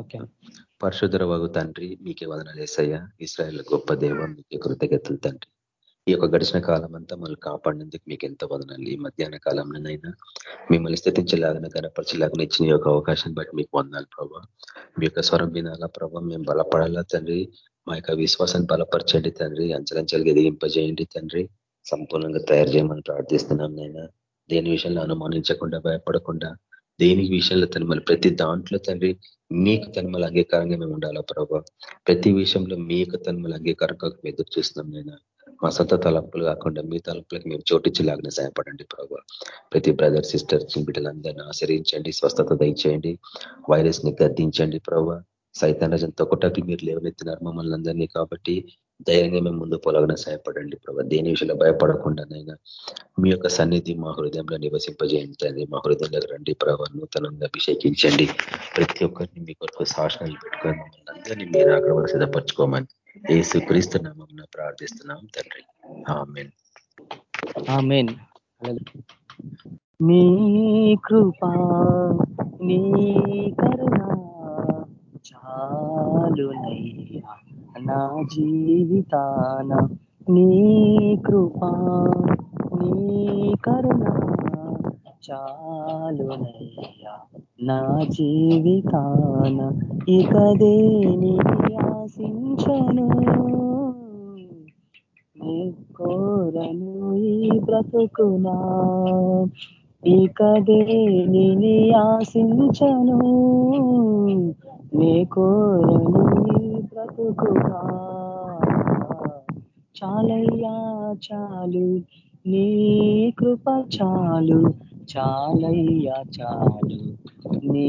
Okay. పరశుధర వగు తండ్రి మీకే వదనాలు వేసయ్యా Israel గొప్ప దేవ మీకే కృతజ్ఞతలు తండ్రి. ఈ యొక్క గడిచిన కాలం అంతా మమ్మల్ని కాపాడినందుకు మీకు ఎంతో వదనాలు. ఈ మధ్యాహ్న కాలంలోనైనా మిమ్మల్ని స్థితించలాగిన కనపరచలాగిన ఇచ్చిన యొక్క అవకాశం బట్టి మీకు వందాలి ప్రభావ మీ యొక్క స్వరం వినాలా ప్రభావ మేము బలపడాలా తండ్రి. మా యొక్క విశ్వాసాన్ని బలపరచండి తండ్రి. అంచలంచలుగా ఎదిగింపజేయండి తండ్రి. సంపూర్ణంగా తయారు చేయమని ప్రార్థిస్తున్నాం నైనా దేని విషయంలో అనుమానించకుండా భయపడకుండా దేని విషయంలో తను మళ్ళీ ప్రతి దాంట్లో తండ్రి మీకు తన్మల అంగీకారంగా మేము ఉండాలా ప్రభావ ప్రతి విషయంలో మీ యొక్క తన్మల అంగీకారంగా ఎదురు చూస్తున్నాం నేను మా సొంత తలంపులు కాకుండా మీ తలంపులకు మేము చోటించలాగానే సహాయపడండి ప్రభావ ప్రతి బ్రదర్ సిస్టర్ బిడ్డలందరినీ ఆశ్రయించండి స్వస్థత దయచేయండి వైరస్ని గద్దించండి ప్రభావ సైతాన్ రజంతో ఒకటకి మీరు లేవనెత్తినారు మమ్మల్ని అందరినీ కాబట్టి ధైర్యంగా మేము ముందు పొలగన సహాయపడండి ప్రభా. దేని విషయంలో భయపడకుండానైనా మీ యొక్క సన్నిధి మా హృదయంలో నివసింపజేయండి. మా హృదయంలో రండి ప్రభా. నూతనంగా అభిషేకించండి. ప్రతి ఒక్కరిని మీ కొరకు శాసనాలు పెట్టుకొని మమ్మల్ని అందరినీ మీరు అక్కడ సిద్ధపరచుకోమని ఏసు క్రీస్తు నామం ప్రార్థిస్తున్నాం తండ్రి. ఆమెన్. నీ కృపా నీ కరుణ చాలునయ్యా. నా జీవితాన నీ కృపా నీ కరుణ చాలునయ్యా. నా జీవితాన ఇక దేని ఆశించను? నీ కోరను ఈ బ్రతుకునా? ఇక దేనిని ఆశించను? నీ కోరను ఈ బ్రతుకునా చాలయ్యా చాలు నీ కృప చాలు చాలయ్యా చాలు నీ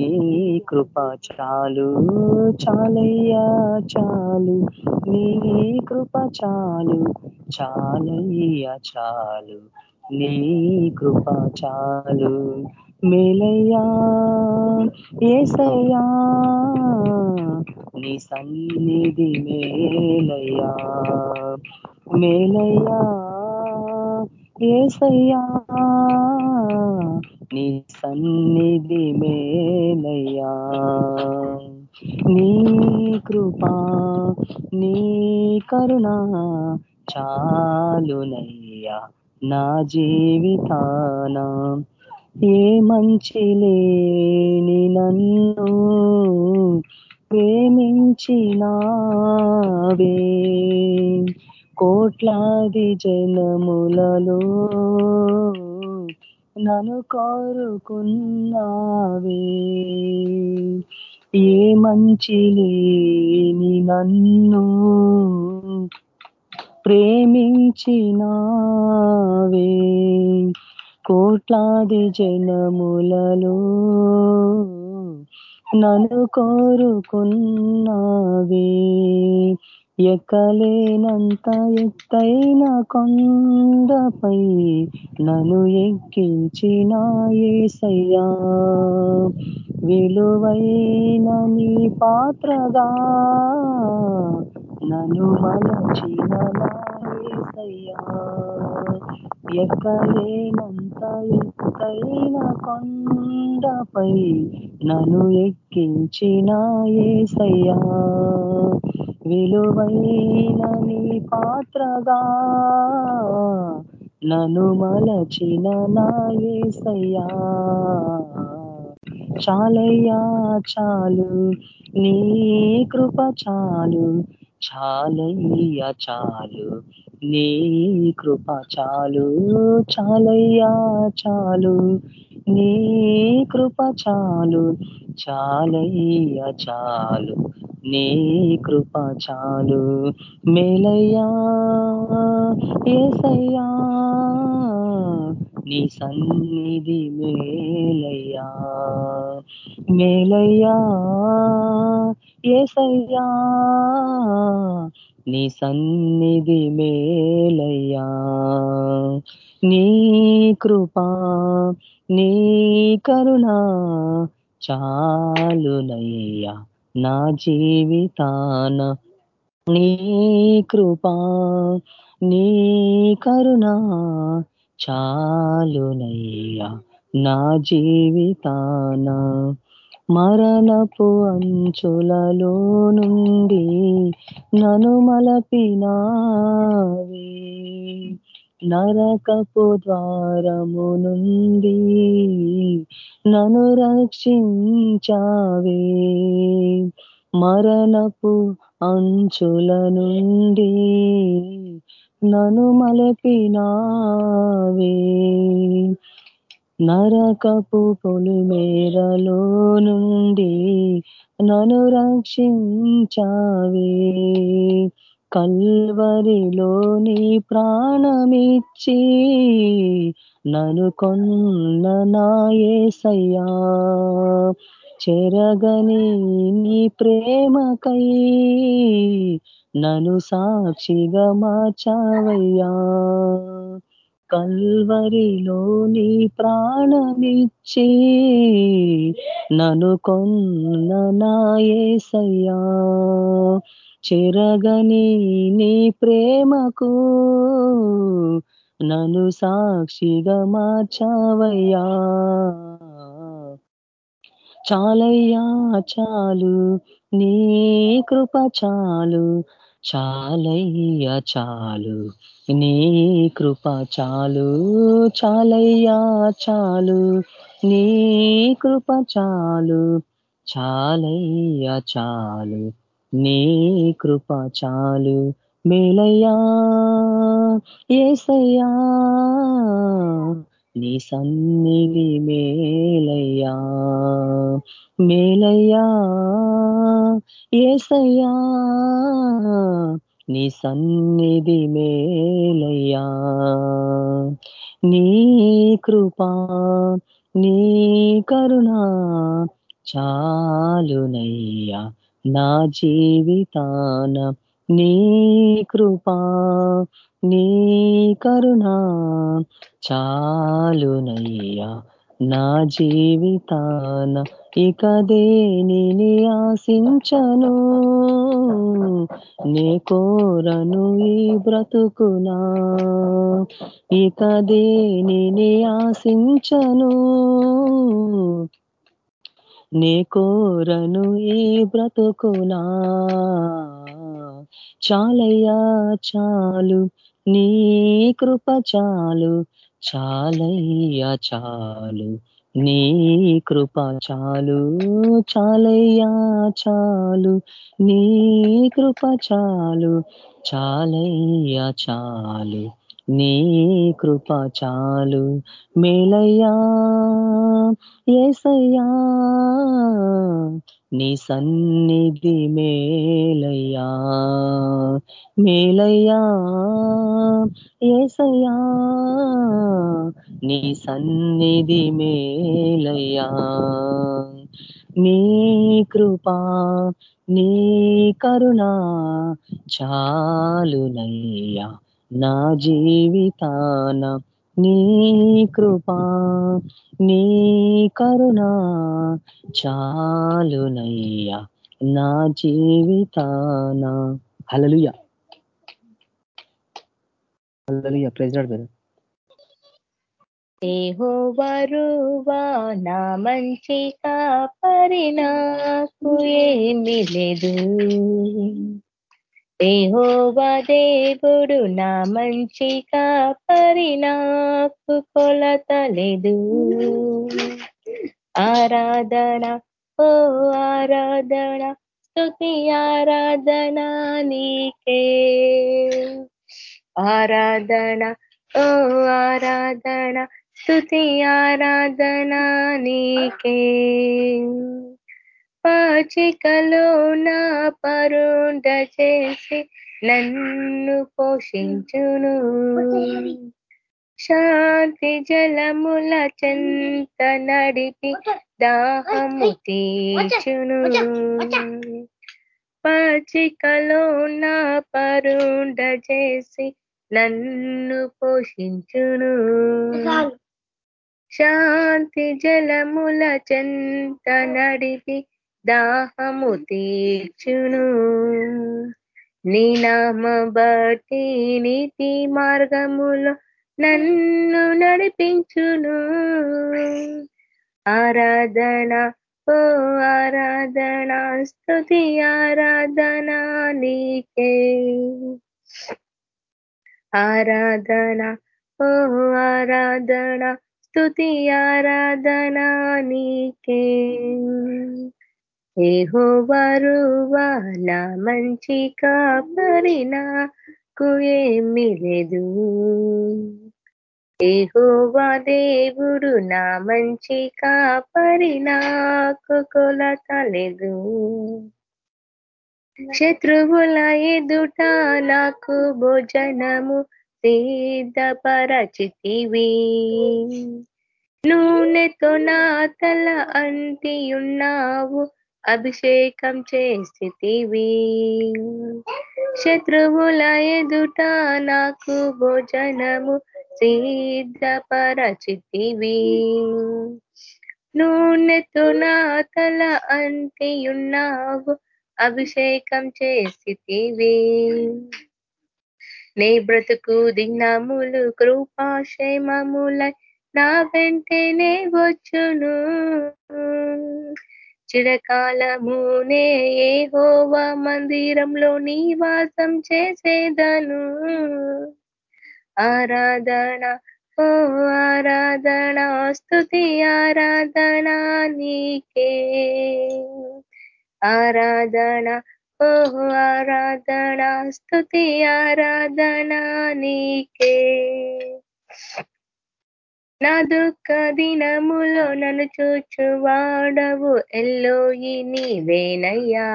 కృప చాలు చాలయ్యా చాలు నీ కృప చాలు చాలయ్యా చాలు నీ కృప చాలు. మేలయ్యా ఏసయ్యా నీ సన్నిధి మేలయ్యా. మేలయ్యా ఏసయ్యా నీ సన్నిధి మేలయ్యా. నీ కృపా నీ కరుణ చాలునయ్యా. నా జీవితానా ఏ మంచి లేని నన్ను ప్రేమించినావే? కోట్లాది జనములలో నన్ను కోరుకున్నావే? ఏ మంచి లేని నన్ను ప్రేమించినావే? కోట్లాది జనములలో నన్ను కోరుకున్నావే. ఎక్కలేనంత ఎత్తైన కొండపై నన్ను ఎక్కించిన ఏసయ్యా. విలువైన నీ పాత్రగా నన్ను మలచిన ఏసయ్యా. ఎక్కలేనంత ఎత్తైన కొండపై నన్ను ఎక్కించిన ఏసయ్యా. విలువైన నీ పాత్రగా నన్ను మలచిన నా ఏసయ్యా. చాలయ్యా చాలు నీ కృప చాలు చాలయ్యా చాలు. నీ కృప చాలు చాలయ్యా చాలు. నీ కృప చాలు చాలయ్యా చాలు. నీ కృప చాలు. మేలయ్యా ఏసయ్యా. నీ సన్నిధి మేలయ్యా. మేలయ్యా ఏసయ్యా. నీ సన్నిధి మేలయ్యా. నీ కృపా నీ కరుణా చాలునయ్యా నా జీవితాన. నీ కృపా నీ కరుణా చాలునయ్యా నా జీవితాన. మరణపు అంచులలో నుండి నను మలపినావే. నరకపు ద్వారము నుండి నను రక్షించావే. మరణపు అంచుల నుండి నను మలపినావే. నరకపు పొలిమేరలో నుండి నను రక్షించావే. కల్వరిలో నీ ప్రాణమిచ్చి నను కొన్న నాయసయ్యా చెరగని నీ ప్రేమకై నను సాక్షిగా మార్చావయ్యా. కల్వరిలో నీ ప్రాణమిచ్చి నను కొన్న నాయసయ్యా చెరగని నీ ప్రేమకు నను సాక్షిగా మార్చావయ్యా. చాలయ్యా చాలు నీ కృప చాలు చాలయ్యా చాలు. నీ కృప చాలు చాలయ్యా చాలు. నీ కృప చాలు చాలయ్యా చాలు. నీ కృప చాలు మేలయ్యా ఏసయ్యా. నీ సన్నిధి మేలయ్యా మేలయ్యా ఏసయ్యా నీ సన్నిధి మేలయ్యా. నీ కృపా నీ కరుణా చాలునయ్యా నా జీవితాన నీ కృపా నీ కరుణా చాలునయ్యా నా జీవితాన ఇక దేనిని ఆశించను? నే కోరను ఈ బ్రతుకునా ఇక దేనిని ఆశించను? నే కోరను ఈ బ్రతుకునా? చాలయ్యా చాలు నీ కృప చాలు చాలయ్యా చాలు. నీ కృప చాలు చాలయ్యా చాలు. నీ కృప చాలు చాలయ్యా చాలు. నీ కృప చాలు. మేలయ్యా ఏసయ్యా నీ సన్నిధి మేలయ్యా. మేలయ్యా ఏసయ్యా నీ సన్నిధి మేలయ్యా. నీ కృపా నీ కరుణ చాలునయ్యా. నా జీవితాన నీ కృపా నీ కరుణా చాలునయ్యా. నా జీవితాన. హలలుయ హలలుయ ప్రైజ్ ఏహో దేహోవరువా నా మంచి కాపరి నాకు ఏమి లేదు. దేహోవా దేవుడు నా మంచి కాపరి నాకు కొలతలేదు ఆరాధన ఓ ఆరాధన స్తుతి ఆరాధన నీకే. ఆరాధన ఓ ఆరాధన స్తుతి ఆరాధన నీకే. పాచికలో నా పరుండ చేసి నన్ను పోషించును. శాంతి జలముల చెంత నడిపి దాహము తీర్చును. పాచికలో నా పరుండ చేసి నన్ను పోషించును. శాంతి జలముల చెంత నడిపి దాహము తీర్చును. నీ నామ బట్టి నీతి మార్గములో నన్ను నడిపించును. ఆరాధన ఓ ఆరాధన స్థుతి ఆరాధన నీకే. ఆరాధన ఓ ఆరాధన స్థుతి ఆరాధన నీకే. ఏహోవరువా నా మంచి కాపరినా నాకు ఏమి లేదు. ఏహోవా దేవుడు నా మంచి కాపరి నాకు కొలత లేదు. శత్రువుల ఎదుట నాకు భోజనము సిద్ధపరచితివి. నూనెతో నా తల అంటి ఉన్నావు అభిషేకం చేసితివి. శత్రువుల ఎదుట నాకు భోజనము సిద్ధపరచితివి. నూనెతో నా తల అంటి అభిషేకం చేసితివి. నీ బ్రతుకు దినములు కృపాక్షేమములై నా వెంటనే వచ్చును. చిరకాలమునే ఏ హోవ మందిరంలో నివాసం చేసేదను. ఆరాధన ఓ ఆరాధన స్థుతి ఆరాధన నీకే. ఆరాధన ఓ ఆరాధన స్థుతి ఆరాధన నీకే. నా దుఃఖ దినములో నన్ను చూచువాడవు ఎల్లోయి నీవేనయ్యా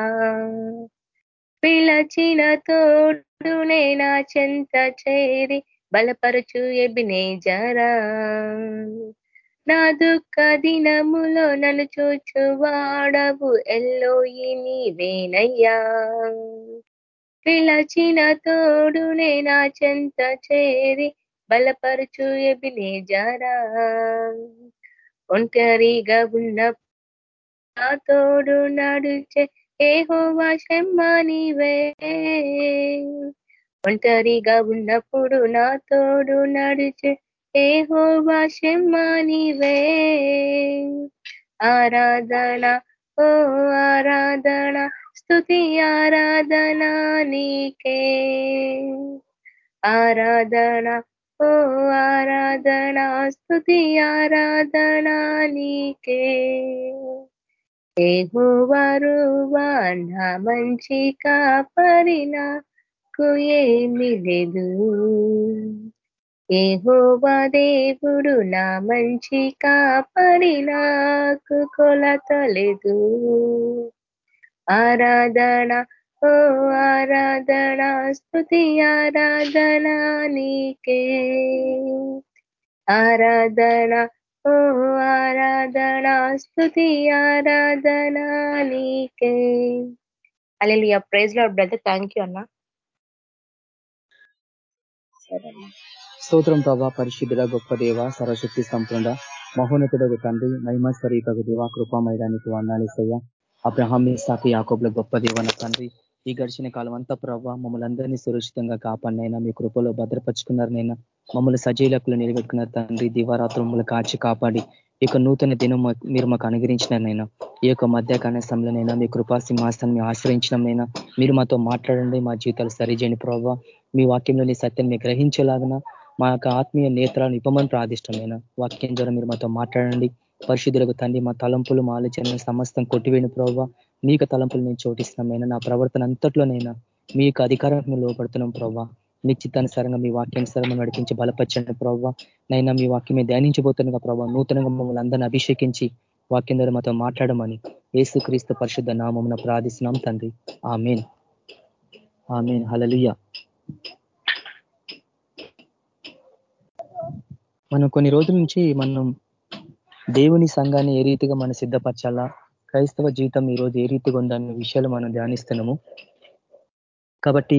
పిలచిన తోడునే నా చెంత చేరి బలపరచు ఎబినే జరా. నా దుఃఖ దినములో నన్ను చూచువాడవు ఎల్లోయి నీవేనయ్యా పిలచిన తోడునే నా చెంత చేరి బలపరచు ఎబినే జరా. ఒంటరిగా ఉన్న తోడు నడిచే ఏహోవా శమ్మా నీవే ఒంటరిగా ఉన్నప్పుడు నా తోడు నడిచే ఏహోవా శమ్మా నీవే ఆరాధన ఓ ఆరాధన స్థుతి ఆరాధన నీకే. ఆరాధన ఓ ఆరాధన స్తుతి ఆరాధన నీకే. ఏహోవారువా నా మంచి కాపరినా ఏమి లేదు ఏహోవా దేవుడు నా మంచి కాపరి నాకు కొలతలేదు. ఆరాధన ఓ ఆరాధన స్థుతి ఆరాధన నీకే. ఆరాధన ఓ ఆరాధన స్థుతి ఆరాధన నీకే. అలెలుయా ప్రైజ్లో బ్రదర్ థ్యాంక్ యూ అన్న. స్తోత్రం ప్రభా పరిశుద్ధుల గొప్ప దేవ సర్వశక్తి సంపూర్ణ మహోన్నతుడు తండ్రి మహిమ స్వరూపకు దేవ కృపామైదానికి వందాలేసయ్య అబ్రహాం సాకి యాకోబ్ల గొప్ప దేవన తండ్రి ఈ గడిచిన కాలం అంతా ప్రభావ మమ్మల్ని అందరినీ సురక్షితంగా కాపాడినైనా మీ కృపలో భద్రపరుచుకున్నారనైనా మమ్మల్ని సజీలకులు నిలబెట్టుకున్నారు తండ్రి దివారాత్రం మమ్మల్ని కాచి కాపాడి ఈ యొక్క నూతన దినం మీరు మాకు అనుగ్రహించినారనైనా ఈ యొక్క మధ్యాహ్న సమయంలోనైనా మీ కృపా సింహాసాన్ని ఆశ్రయించడంనైనా మీరు మాతో మాట్లాడండి మా జీవితాలు సరిచేయండి ప్రభావ మీ వాక్యంలోని సత్యాన్ని గ్రహించేలాగిన మా యొక్క ఆత్మీయ నేత్రాలను ఇవ్వమని ప్రాదిష్టమైన వాక్యం ద్వారా మీరు మాతో మాట్లాడండి పరిశుద్ధులకు తండ్రి మా తలంపులు మా ఆలోచన సమస్తం కొట్టివేని ప్రభావ మీకు తలంపులు నేను చోటిస్తున్నామైనా? నా ప్రవర్తన అంతట్లోనైనా? మీకు మేము లోపడుతున్నాం ప్రభావ నిశ్చితానుసారంగా మీ వాక్యానుసారంగా నడిపించి బలపరచండి ప్రభావ నైనా మీ వాక్యమే ధ్యానించబోతున్నా ప్రభావ నూతనంగా మమ్మల్ని అందరినీ అభిషేకించి వాక్యం ద్వారా మాతో మాట్లాడమని ఏసు క్రీస్తు పరిశుద్ధ నామమున ప్రార్థిస్తున్నాం తండ్రి. ఆమెన్. ఆమెన్. హలలుయ మనం కొన్ని రోజుల నుంచి మనం దేవుని సంఘాన్ని ఏ రీతిగా మనం సిద్ధపరచాలా? క్రైస్తవ జీవితం ఈరోజు ఏ రీతిగా ఉందన్న విషయాలు మనం ధ్యానిస్తున్నాము. కాబట్టి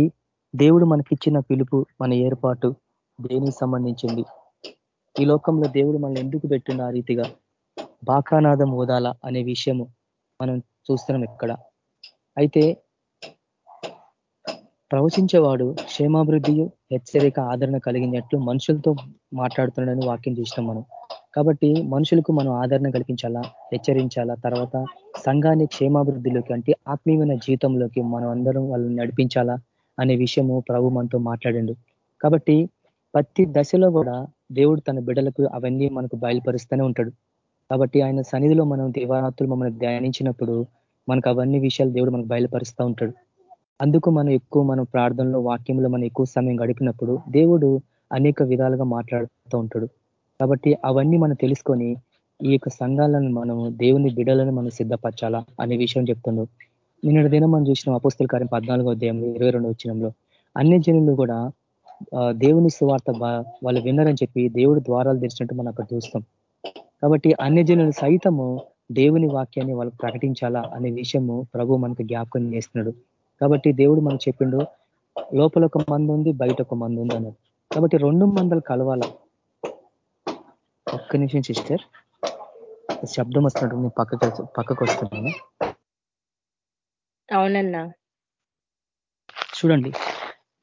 దేవుడు మనకిచ్చిన పిలుపు మన ఏర్పాటు దేనికి సంబంధించింది? ఈ లోకంలో దేవుడు మనల్ని ఎందుకు పెట్టిన ఆ రీతిగా? బాకానాదం ఓదాల అనే విషయము మనం చూస్తున్నాం ఇక్కడ. అయితే ప్రవచించేవాడు క్షేమాభివృద్ధి హెచ్చరిక ఆదరణ కలిగినట్లు మనుషులతో మాట్లాడుతున్నాడని వాక్యం చూసినాం మనం. కాబట్టి మనుషులకు మనం ఆదరణ కల్పించాలా హెచ్చరించాలా? తర్వాత సంఘాన్ని క్షేమాభివృద్ధిలోకి అంటే ఆత్మీయమైన జీవితంలోకి మనం అందరం వాళ్ళని నడిపించాలా అనే విషయము ప్రభు మనతో మాట్లాడండు. కాబట్టి ప్రతి దశలో కూడా దేవుడు తన బిడ్డలకు అవన్నీ మనకు బయలుపరుస్తూనే ఉంటాడు. కాబట్టి ఆయన సన్నిధిలో మనం దేవారాత్రులు మమ్మల్ని ధ్యానించినప్పుడు మనకు అవన్నీ విషయాలు దేవుడు మనకు బయలుపరుస్తూ ఉంటాడు. అందుకు మనం ఎక్కువ మనం ప్రార్థనలో వాక్యంలో మనం ఎక్కువ సమయం గడిపినప్పుడు దేవుడు అనేక విధాలుగా మాట్లాడుతూ ఉంటాడు. కాబట్టి అవన్నీ మనం తెలుసుకొని ఈ యొక్క సంఘాలను మనం దేవుని బిడలను మనం సిద్ధపరచాలా అనే విషయం చెప్తున్నాం నిన్నటి దినం మనం చూసిన అపుస్తుల కార్యం పద్నాలుగో అధ్యాయంలో ఇరవై రెండు వచ్చినంలో అన్ని జనులు కూడా దేవుని సువార్త వాళ్ళు విన్నారని చెప్పి దేవుడు ద్వారాలు తెరిచినట్టు మనం అక్కడ చూస్తాం. కాబట్టి అన్ని జనులు సైతము దేవుని వాక్యాన్ని వాళ్ళకు ప్రకటించాలా అనే విషయము ప్రభు మనకు జ్ఞాపకం చేస్తున్నాడు. కాబట్టి దేవుడు మనకు చెప్పిండు లోపల ఒక మంది ఉంది బయట ఒక మంది ఉంది అన్నాడు. కాబట్టి రెండు మందలు కలవాల? ఒక్క నిమిషం సిస్టర్. శబ్దం వస్తున్నట్టు నేను పక్కకు పక్కకు వస్తున్నాను. అవునన్నా. చూడండి.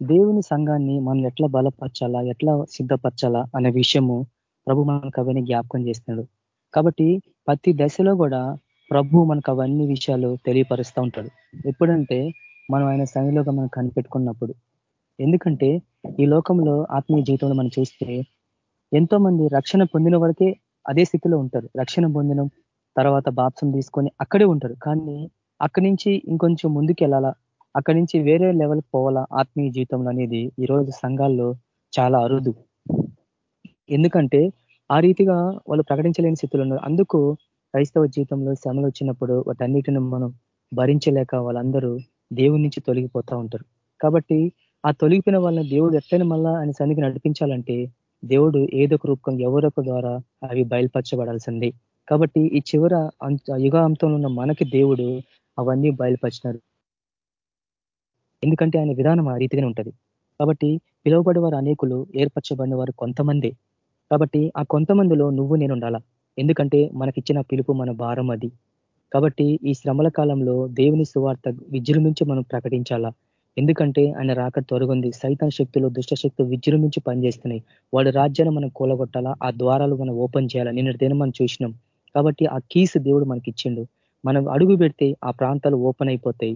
దేవుని సంఘాన్ని మనం ఎట్లా బలపరచాలా ఎట్లా సిద్ధపరచాలా అనే విషయము ప్రభు మనకు అవన్నీ జ్ఞాపకం చేస్తున్నాడు. కాబట్టి ప్రతి దశలో కూడా ప్రభు మనకు అవన్నీ విషయాలు తెలియపరుస్తూ ఉంటాడు. ఎప్పుడంటే మనం ఆయన సన్నిలోగా మనం కనిపెట్టుకున్నప్పుడు. ఎందుకంటే ఈ లోకంలో ఆత్మీయ జీవితంలో మనం చూస్తే ఎంతో మంది రక్షణ పొందిన వరకే అదే స్థితిలో ఉంటారు. రక్షణ పొందినం తర్వాత బాప్సం తీసుకొని అక్కడే ఉంటారు. కానీ అక్కడి నుంచి ఇంకొంచెం ముందుకు వెళ్ళాలా అక్కడి నుంచి వేరే లెవెల్కి పోవాలా? ఆత్మీయ జీవితంలో అనేది ఈరోజు సంఘాల్లో చాలా అరుదు. ఎందుకంటే ఆ రీతిగా వాళ్ళు ప్రకటించలేని స్థితిలో ఉన్నారు. అందుకు క్రైస్తవ జీవితంలో శ్రమలు వచ్చినప్పుడు వాటన్నిటిని మనం భరించలేక వాళ్ళందరూ దేవుడి నుంచి తొలగిపోతూ ఉంటారు. కాబట్టి ఆ తొలగిపోయిన వాళ్ళని దేవుడు ఎట్లయినా మళ్ళా ఆయన సన్నిధికి నడిపించాలంటే దేవుడు ఏదో ఒక రూపం ఎవరొక ద్వారా అవి బయలుపరచబడాల్సింది. కాబట్టి ఈ చివర యుగాంతంలో ఉన్న మనకి దేవుడు అవన్నీ బయలుపరిచినారు ఎందుకంటే ఆయన విధానం ఆ రీతిగానే ఉంటది. కాబట్టి పిలువబడి వారు అనేకులు ఏర్పరచబడిన వారు కొంతమంది. కాబట్టి ఆ కొంతమందిలో నువ్వు నేను ఉండాలా? ఎందుకంటే మనకిచ్చిన పిలుపు మన భారం అది. కాబట్టి ఈ శ్రమల కాలంలో దేవుని సువార్త విజృంభించి మనం ప్రకటించాలా? ఎందుకంటే ఆయన రాక తొరగుంది సైతాన్ శక్తులు దుష్ట శక్తులు విజృంభించి పనిచేస్తున్నాయి. వాడి రాజ్యాన్ని మనం కూలగొట్టాలా? ఆ ద్వారాలు మనం ఓపెన్ చేయాలా? నిన్నటి దినం మనం చూసినాం. కాబట్టి ఆ కీస్ దేవుడు మనకి ఇచ్చిండు. మనం అడుగు పెడితే ఆ ప్రాంతాలు ఓపెన్ అయిపోతాయి.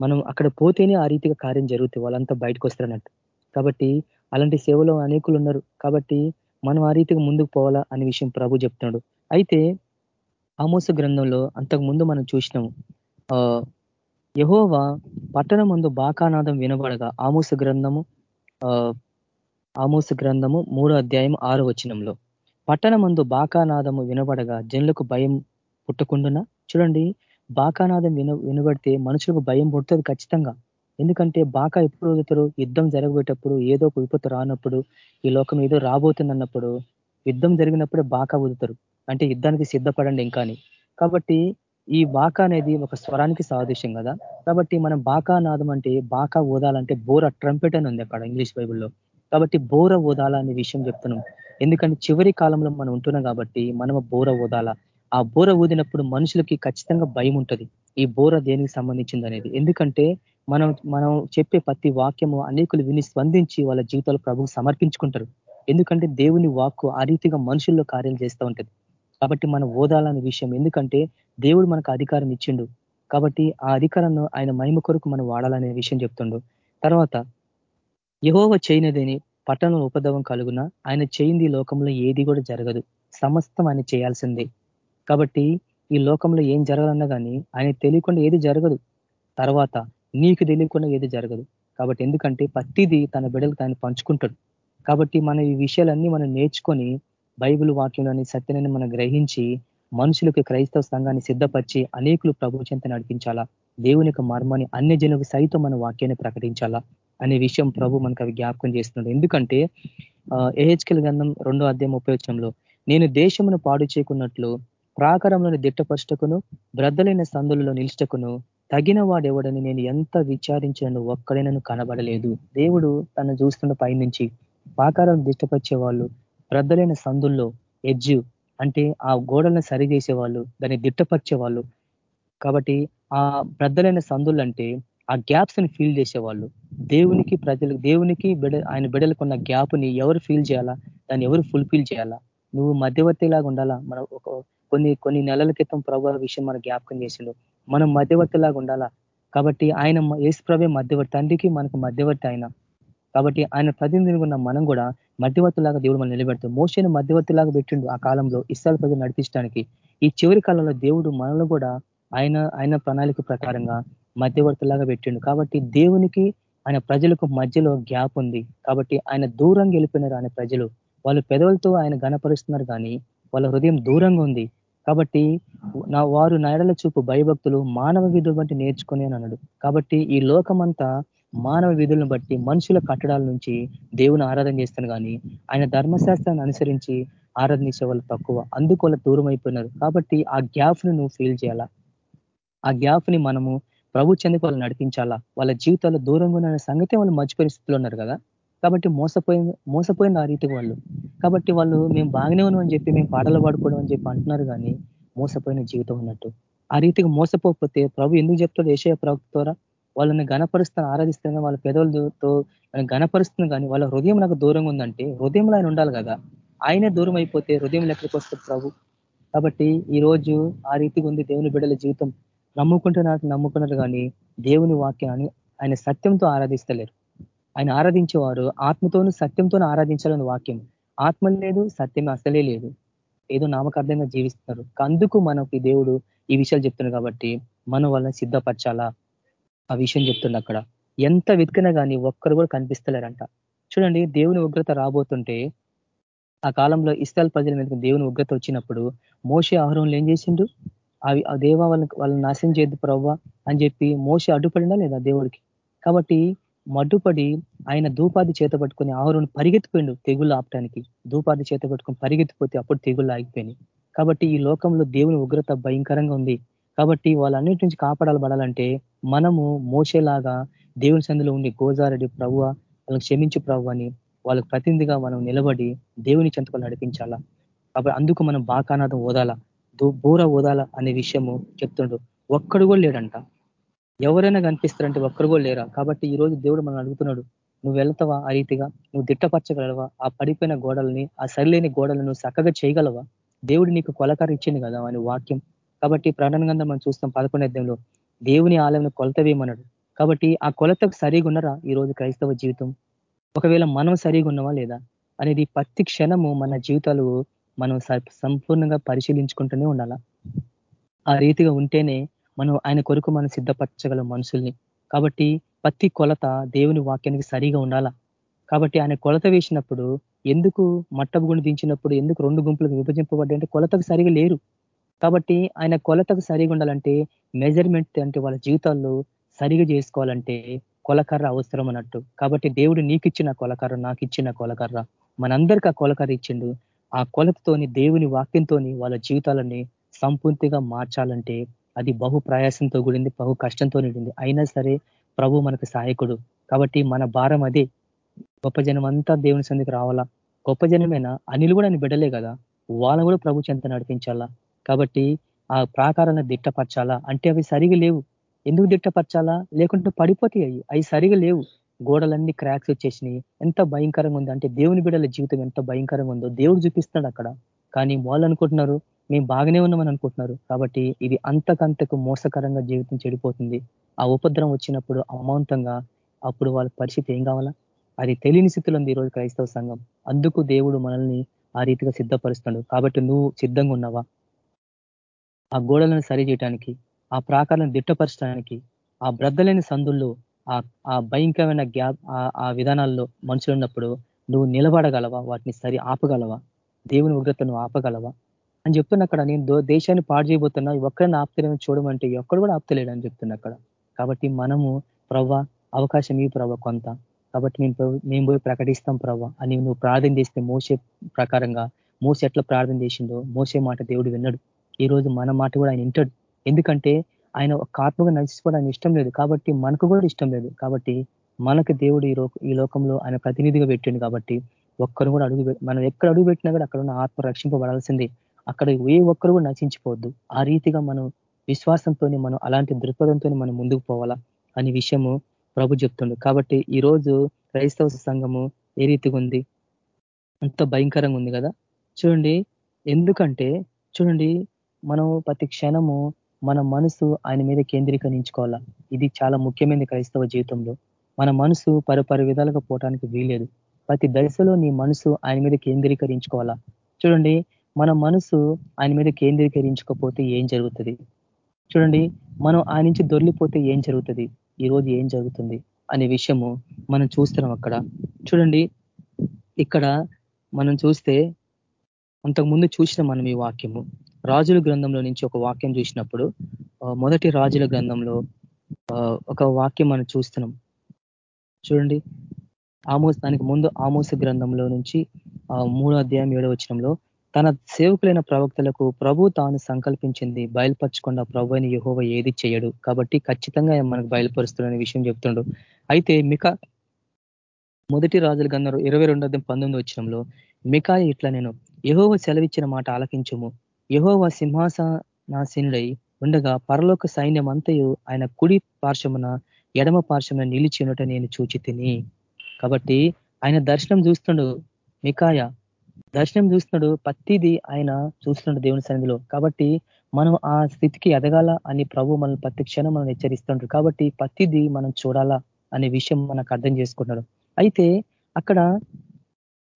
మనం అక్కడ పోతేనే ఆ రీతిగా కార్యం జరుగుతాయి. వాళ్ళంతా బయటకు వస్తారన్నట్టు. కాబట్టి అలాంటి సేవలో అనేకులు ఉన్నారు. కాబట్టి మనం ఆ రీతిగా ముందుకు పోవాలా అనే విషయం ప్రభు చెప్తున్నాడు. అయితే ఆమోస గ్రంథంలో అంతకు ముందు మనం చూసినాము. యహోవా పట్టణం ముందు బాకానాదం వినబడగా. ఆమూస గ్రంథము ఆమూస గ్రంథము మూడో అధ్యాయం ఆరు వచనంలో. పట్టణమందు బాకానాదము వినబడగా జనులకు భయం పుట్టకుండా చూడండి బాకానాదం విన వినబడితే మనుషులకు భయం పుడుతుంది ఖచ్చితంగా. ఎందుకంటే బాకా ఎప్పుడు వదుతారు యుద్ధం జరగబోయేటప్పుడు ఏదో ఒక విపత్తు రానప్పుడు ఈ లోకం ఏదో రాబోతుందన్నప్పుడు యుద్ధం జరిగినప్పుడే బాకా వదుతారు అంటే యుద్ధానికి సిద్ధపడండి ఇంకా కాబట్టి ఈ బాక అనేది ఒక స్వరానికి సాదృశ్యం కదా. కాబట్టి మనం బాకా నాదం అంటే బాకా ఓదాలంటే బోర ట్రంపెట్ అని ఉంది అక్కడ ఇంగ్లీష్ బైబుల్లో. కాబట్టి బోర ఓదాల అనే విషయం చెప్తున్నాం. ఎందుకంటే చివరి కాలంలో మనం ఉంటున్నాం కాబట్టి మనము బోర ఓదాల. ఆ బోర ఊదినప్పుడు మనుషులకి ఖచ్చితంగా భయం ఉంటుంది. ఈ బోర దేనికి సంబంధించింది అనేది. ఎందుకంటే మనం మనం చెప్పే ప్రతి వాక్యము అనేకులు విని స్పందించి వాళ్ళ జీవితాలు ప్రభుకు సమర్పించుకుంటారు. ఎందుకంటే దేవుని వాక్కు ఆ రీతిగా మనుషుల్లో కార్యం చేస్తూ ఉంటుంది. కాబట్టి మనం ఓదాలనే విషయం. ఎందుకంటే దేవుడు మనకు అధికారం ఇచ్చిండు. కాబట్టి ఆ అధికారాన్ని ఆయన మహిమ కొరకు మనం వాడాలనే విషయం చెప్తుండు. తర్వాత యహోవ చేయనిదని పట్టణం ఉపద్రవం కలుగున ఆయన చేయింది లోకంలో ఏది కూడా జరగదు. సమస్తం ఆయన చేయాల్సిందే. కాబట్టి ఈ లోకంలో ఏం జరగాలన్నా కానీ ఆయన తెలియకుండా ఏది జరగదు. తర్వాత నీకు తెలియకుండా ఏది జరగదు. కాబట్టి ఎందుకంటే ప్రతిదీ తన బిడ్డలు తాను పంచుకుంటాడు. కాబట్టి మన ఈ విషయాలన్నీ మనం నేర్చుకొని బైబుల్ వాక్యంలోని సత్యనని మనం గ్రహించి మనుషులకు క్రైస్తవ సంఘాన్ని సిద్ధపరిచి అనేకులు ప్రభు చెంత నడిపించాలా? దేవుని యొక్క మర్మాన్ని అన్ని జనులకు సైతం మన వాక్యాన్ని ప్రకటించాలా? అనే విషయం ప్రభు మనకు అవి జ్ఞాపకం చేస్తున్నాడు. ఎందుకంటే ఏహెచ్కెల్ గంధం రెండో అధ్యాయం ముప్పై వచ్చంలో నేను దేశమును పాడు చేయకున్నట్లు ప్రాకారంలోని దిట్టపరుటకును బ్రద్దలైన సందులలో నిలుష్టకును తగిన వాడెవడని నేను ఎంత విచారించినను ఒక్కడైనను కనబడలేదు. దేవుడు తను చూస్తున్న పైనుంచి ప్రాకారం దిష్టపరిచే వాళ్ళు బ్రద్దలైన సందుల్లో ఎజ్జు అంటే ఆ గోడలను సరి వాళ్ళు దాన్ని దిట్టపరిచే వాళ్ళు కాబట్టి ఆ బ్రద్దలైన సందులు అంటే ఆ గ్యాప్స్ని ఫీల్ చేసేవాళ్ళు. దేవునికి ప్రజలు దేవునికి బిడ ఆయన బిడలకున్న గ్యాప్ని ఎవరు ఫీల్ చేయాలా? దాన్ని ఎవరు ఫుల్ఫిల్ చేయాలా? నువ్వు మధ్యవర్తిలాగా ఉండాలా? మనం ఒక కొన్ని కొన్ని నెలల క్రితం ప్రభు విషయం మన జ్ఞాపకం చేసిండు. మనం మధ్యవర్తిలాగా ఉండాలా? కాబట్టి ఆయన ప్రభే మధ్యవర్తి తండ్రికి మనకు మధ్యవర్తి ఆయన. కాబట్టి ఆయన ప్రతినిధిని ఉన్న మనం కూడా మధ్యవర్తులాగా దేవుడు మనం నిలబెడతాం మోసని మధ్యవర్తిలాగా పెట్టిండు ఆ కాలంలో ఇస్రాయల్ ప్రజలు నడిపించడానికి. ఈ చివరి కాలంలో దేవుడు మనలో కూడా ఆయన ఆయన ప్రణాళిక ప్రకారంగా మధ్యవర్తిలాగా పెట్టిండు. కాబట్టి దేవునికి ఆయన ప్రజలకు మధ్యలో గ్యాప్ ఉంది. కాబట్టి ఆయన దూరంగా వెళ్ళిపోయినారు ఆయన ప్రజలు. వాళ్ళు పెదవులతో ఆయన గణపరుస్తున్నారు కానీ వాళ్ళ హృదయం దూరంగా ఉంది. కాబట్టి నా వారు నడల చూపు భయభక్తులు మానవ విధులు వంటి నేర్చుకుని అన్నాడు. కాబట్టి ఈ లోకమంతా మానవ విధులను బట్టి మనుషుల కట్టడాల నుంచి దేవుని ఆరాధన చేస్తాను కానీ ఆయన ధర్మశాస్త్రాన్ని అనుసరించి ఆరాధనించే వాళ్ళు తక్కువ. అందుకు వాళ్ళు దూరం అయిపోయినారు కాబట్టి ఆ గ్యాప్ను నువ్వు ఫీల్ చేయాలా? ఆ గ్యాప్ని మనము ప్రభు చెందుకు వాళ్ళు నడిపించాలా? వాళ్ళ జీవితాల్లో దూరంగా ఉన్న సంగతి వాళ్ళు మర్చిపోయిన స్థితిలో ఉన్నారు కదా? కాబట్టి మోసపోయిన మోసపోయిన ఆ రీతికి వాళ్ళు. కాబట్టి వాళ్ళు మేము బాగానే ఉన్నాం అని చెప్పి మేము పాటలు పాడుకోవడం అని చెప్పి అంటున్నారు కానీ మోసపోయిన జీవితం ఉన్నట్టు. ఆ రీతికి మోసపోకపోతే ప్రభు ఎందుకు చెప్తాడు? ఏషయ ప్రవక్త ద్వారా? వాళ్ళని గణపరుస్తాను ఆరాధిస్తాను వాళ్ళ పెదవులతో గణపరుస్తుంది కానీ వాళ్ళ హృదయం నాకు దూరంగా ఉందంటే హృదయంలో ఆయన ఉండాలి కదా. ఆయనే దూరం అయిపోతే హృదయం ఎక్కడికి వస్తుంది ప్రభు? కాబట్టి ఈ రోజు ఆ రీతిగా ఉంది దేవుని బిడ్డల జీవితం. నమ్ముకుంటున్నారు నమ్ముకున్నారు కానీ దేవుని వాక్యాన్ని ఆయన సత్యంతో ఆరాధిస్తలేరు. ఆయన ఆరాధించేవారు ఆత్మతోనూ సత్యంతోనూ ఆరాధించాలని వాక్యం. ఆత్మ లేదు సత్యం అసలే లేదు. ఏదో నామకార్థంగా జీవిస్తున్నారు. అందుకు మనకి దేవుడు ఈ విషయాలు చెప్తున్నారు కాబట్టి మనం వాళ్ళని సిద్ధపరచాలా? ఆ విషయం చెప్తుంది అక్కడ. ఎంత వెతికినా కానీ ఒక్కరు కూడా కనిపిస్తలేరంట. చూడండి దేవుని ఉగ్రత రాబోతుంటే ఆ కాలంలో ఇస్తాల్ ప్రజల మీద దేవుని ఉగ్రత వచ్చినప్పుడు మోసే ఆహారంలో ఏం చేసిండు అవి ఆ దేవ వాళ్ళని వాళ్ళని నాశనం చేయద్దు ప్రవ్వ అని చెప్పి మోస అడ్డుపడినా లేదా దేవుడికి? కాబట్టి మడ్డుపడి ఆయన దూపాది చేత పట్టుకొని ఆహారం పరిగెత్తిపోయిండు తెగుళ్ళు ఆపటానికి. దూపాది చేత పట్టుకొని పరిగెత్తిపోతే అప్పుడు తెగుళ్ళు ఆగిపోయినాయి. కాబట్టి ఈ లోకంలో దేవుని ఉగ్రత భయంకరంగా ఉంది. కాబట్టి వాళ్ళన్నిటి నుంచి కాపాడాలబడాలంటే మనము మోసేలాగా దేవుని సందులో ఉండి గోజారెడ్డి ప్రభు వాళ్ళకి క్షమించు ప్రభు అని వాళ్ళకి ప్రతినిధిగా మనం నిలబడి దేవుని చెంతకు నడిపించాలా? కాబట్టి అందుకు మనం బాకానాథం ఓదాలా? బూర ఓదాల అనే విషయము చెప్తుండ్రు ఒక్కడు కూడా లేడంట. ఎవరైనా కనిపిస్తారంటే ఒక్కరు కూడా లేరా? కాబట్టి ఈ రోజు దేవుడు మనం అడుగుతున్నాడు. నువ్వు వెళ్తావా ఆ రీతిగా? నువ్వు దిట్టపరచగలవా? ఆ పడిపోయిన గోడలని ఆ సరిలేని గోడలను చక్కగా చేయగలవా? దేవుడు నీకు కొలకారు ఇచ్చింది కదా అని వాక్యం కాబట్టి ప్రాణంగా మనం చూస్తాం పదకొండు దేవుని ఆలయం కొలత వేయమన్నాడు. కాబట్టి ఆ కొలతకు సరిగా ఉన్నారా ఈ రోజు క్రైస్తవ జీవితం? ఒకవేళ మనం సరిగా ఉన్నావా లేదా? అనేది ప్రతి క్షణము మన జీవితాలు మనం సంపూర్ణంగా పరిశీలించుకుంటూనే ఉండాలా? ఆ రీతిగా ఉంటేనే మనం ఆయన కొరకు మనం సిద్ధపరచగలం మనుషుల్ని. కాబట్టి ప్రతి కొలత దేవుని వాక్యానికి సరిగా ఉండాలా? కాబట్టి ఆయన కొలత వేసినప్పుడు ఎందుకు మట్టపు గుండి దించినప్పుడు ఎందుకు రెండు గుంపులకు విభజింపబడ్డాయి అంటే కొలతకు సరిగా లేరు. కాబట్టి ఆయన కొలతకు సరిగా ఉండాలంటే మెజర్మెంట్ అంటే వాళ్ళ జీవితాల్లో సరిగా చేసుకోవాలంటే కొలకర్ర అవసరం అన్నట్టు. కాబట్టి దేవుడు నీకు ఇచ్చిన కొలకర్ర నాకు ఇచ్చిన కొలకర్ర. మనందరికీ ఆ కొలకర్ర ఇచ్చిండు. ఆ కొలతతోని దేవుని వాక్యంతోని వాళ్ళ జీవితాలని సంపూర్తిగా మార్చాలంటే అది బహు ప్రయాసంతో కూడింది బహు కష్టంతో నిండింది. అయినా సరే ప్రభు మనకు సహాయకుడు. కాబట్టి మన భారం అదే. గొప్ప జనం అంతా దేవుని సందికి రావాలా? గొప్ప జనమైన అనిలు కూడా బిడ్డలే కదా? వాళ్ళని కూడా ప్రభు చెంత నడిపించాలా? కాబట్టి ఆ ప్రాకారాన్ని దిట్టపరచాలా? అంటే అవి సరిగా లేవు. ఎందుకు దిట్టపరచాలా? లేకుంటే పడిపోతాయి. అవి అవి సరిగా లేవు. గోడలన్నీ క్రాక్స్ వచ్చేసినాయి. ఎంత భయంకరంగా ఉంది. అంటే దేవుని బిడల జీవితం ఎంత భయంకరంగా ఉందో దేవుడు చూపిస్తాడు అక్కడ. కానీ వాళ్ళు అనుకుంటున్నారు మేము బాగానే ఉన్నామని అనుకుంటున్నారు. కాబట్టి ఇది అంతకంతకు మోసకరంగా జీవితం చెడిపోతుంది. ఆ ఉపద్రం వచ్చినప్పుడు అమాంతంగా అప్పుడు వాళ్ళ పరిస్థితి ఏం కావాలా? అది తెలియని స్థితిలో ఉంది ఈరోజు క్రైస్తవ సంఘం. అందుకు దేవుడు మనల్ని ఆ రీతిగా సిద్ధపరుస్తున్నాడు. కాబట్టి నువ్వు సిద్ధంగా ఉన్నావా? ఆ గోడలను సరిచేయడానికి ఆ ప్రాకారాలను దిట్టపరచడానికి ఆ బ్రద్దలేని సందుల్లో ఆ భయంకరమైన గ్యాప్ ఆ విధానాల్లో మనుషులు ఉన్నప్పుడు నువ్వు నిలబడగలవా? వాటిని సరి ఆపగలవా? దేవుని ఉగ్రతను ఆపగలవా? అని చెప్తున్నా అక్కడ నేను దేశాన్ని పాడు చేయబోతున్నా ఒక్కరిని ఆపుతలేమని చూడమంటే ఎక్కడ కూడా ఆపుతలేడు అని చెప్తున్నా అక్కడ. కాబట్టి మనము ప్రవ్వ అవకాశం ఇవి ప్రవ్వ కొంత. కాబట్టి నేను మేము పోయి ప్రకటిస్తాం ప్రవ్వ అని నువ్వు ప్రార్థన చేస్తే మోసే ప్రకారంగా మోసే ఎట్లా ప్రార్థన చేసిందో మోసే మాట దేవుడు విన్నాడు. ఈ రోజు మన మాట కూడా ఆయన వింటాడు. ఎందుకంటే ఆయన ఒక ఆత్మగా నడిచిపోవడం ఇష్టం లేదు. కాబట్టి మనకు కూడా ఇష్టం లేదు. కాబట్టి మనకు దేవుడు ఈ ఈ లోకంలో ఆయన ప్రతినిధిగా పెట్టిండు కాబట్టి ఒక్కరు కూడా అడుగు మనం ఎక్కడ అడుగు పెట్టినా కూడా అక్కడ ఉన్న ఆత్మ రక్షింపబడాల్సిందే. అక్కడ ఏ ఒక్కరు కూడా నశించిపోవద్దు. ఆ రీతిగా మనం విశ్వాసంతో మనం అలాంటి దృక్పథంతో మనం ముందుకు పోవాలా అనే విషయము ప్రభు చెప్తుండు. కాబట్టి ఈరోజు క్రైస్తవ సంఘము ఏ రీతిగా ఉంది? అంత భయంకరంగా ఉంది కదా? చూడండి. ఎందుకంటే చూడండి మనం ప్రతి క్షణము మన మనసు ఆయన మీద కేంద్రీకరించుకోవాలా? ఇది చాలా ముఖ్యమైనది క్రైస్తవ జీవితంలో. మన మనసు పరిపరి విధాలుగా పోవటానికి వీలేదు ప్రతి దశలో నీ మనసు ఆయన మీద కేంద్రీకరించుకోవాలా? చూడండి మన మనసు ఆయన మీద కేంద్రీకరించకపోతే ఏం జరుగుతుంది? చూడండి మనం ఆయన నుంచి దొరికిపోతే ఏం జరుగుతుంది? ఈ రోజు ఏం జరుగుతుంది? అనే విషయము మనం చూస్తున్నాం అక్కడ. చూడండి ఇక్కడ మనం చూస్తే అంతకుముందు చూసిన మనం ఈ వాక్యము. రాజుల గ్రంథంలో నుంచి ఒక వాక్యం చూసినప్పుడు మొదటి రాజుల గ్రంథంలో ఒక వాక్యం మనం చూస్తున్నాం. చూడండి. ఆమోస్ దానికి ముందు ఆమోస గ్రంథంలో నుంచి మూడో అధ్యాయం ఏడో వచనంలో తన సేవకులైన ప్రవక్తలకు ప్రభు తాను సంకల్పించింది బయలుపరచకుండా ప్రభు అని యహోవ ఏది చేయడు. కాబట్టి ఖచ్చితంగా మనకు బయలుపరుస్తుందనే విషయం చెప్తుండు. అయితే మిక మొదటి రాజుల గంధం ఇరవై రెండో పంతొమ్మిది వచ్చినంలో మికాయ ఇట్లా నేను యహోవ సెలవిచ్చిన మాట ఆలకించము. యహోవ సింహాసనాసీనుడై ఉండగా పరలోక సైన్యం అంతయు ఆయన కుడి పార్శ్వమున ఎడమ పార్శ్వమున నిలిచినట నేను చూచి తిని కాబట్టి ఆయన దర్శనం చూస్తుండు మికాయ దర్శనం చూస్తున్నాడు పత్తిది ఆయన చూస్తున్నాడు దేవుని సన్నిధిలో. కాబట్టి మనం ఆ స్థితికి ఎదగాల అని ప్రభు మనల్ని ప్రతి క్షణం మనం హెచ్చరిస్తుంటారు కాబట్టి పత్తిది మనం చూడాలా అనే విషయం మనకు అర్థం చేసుకుంటున్నాడు అయితే అక్కడ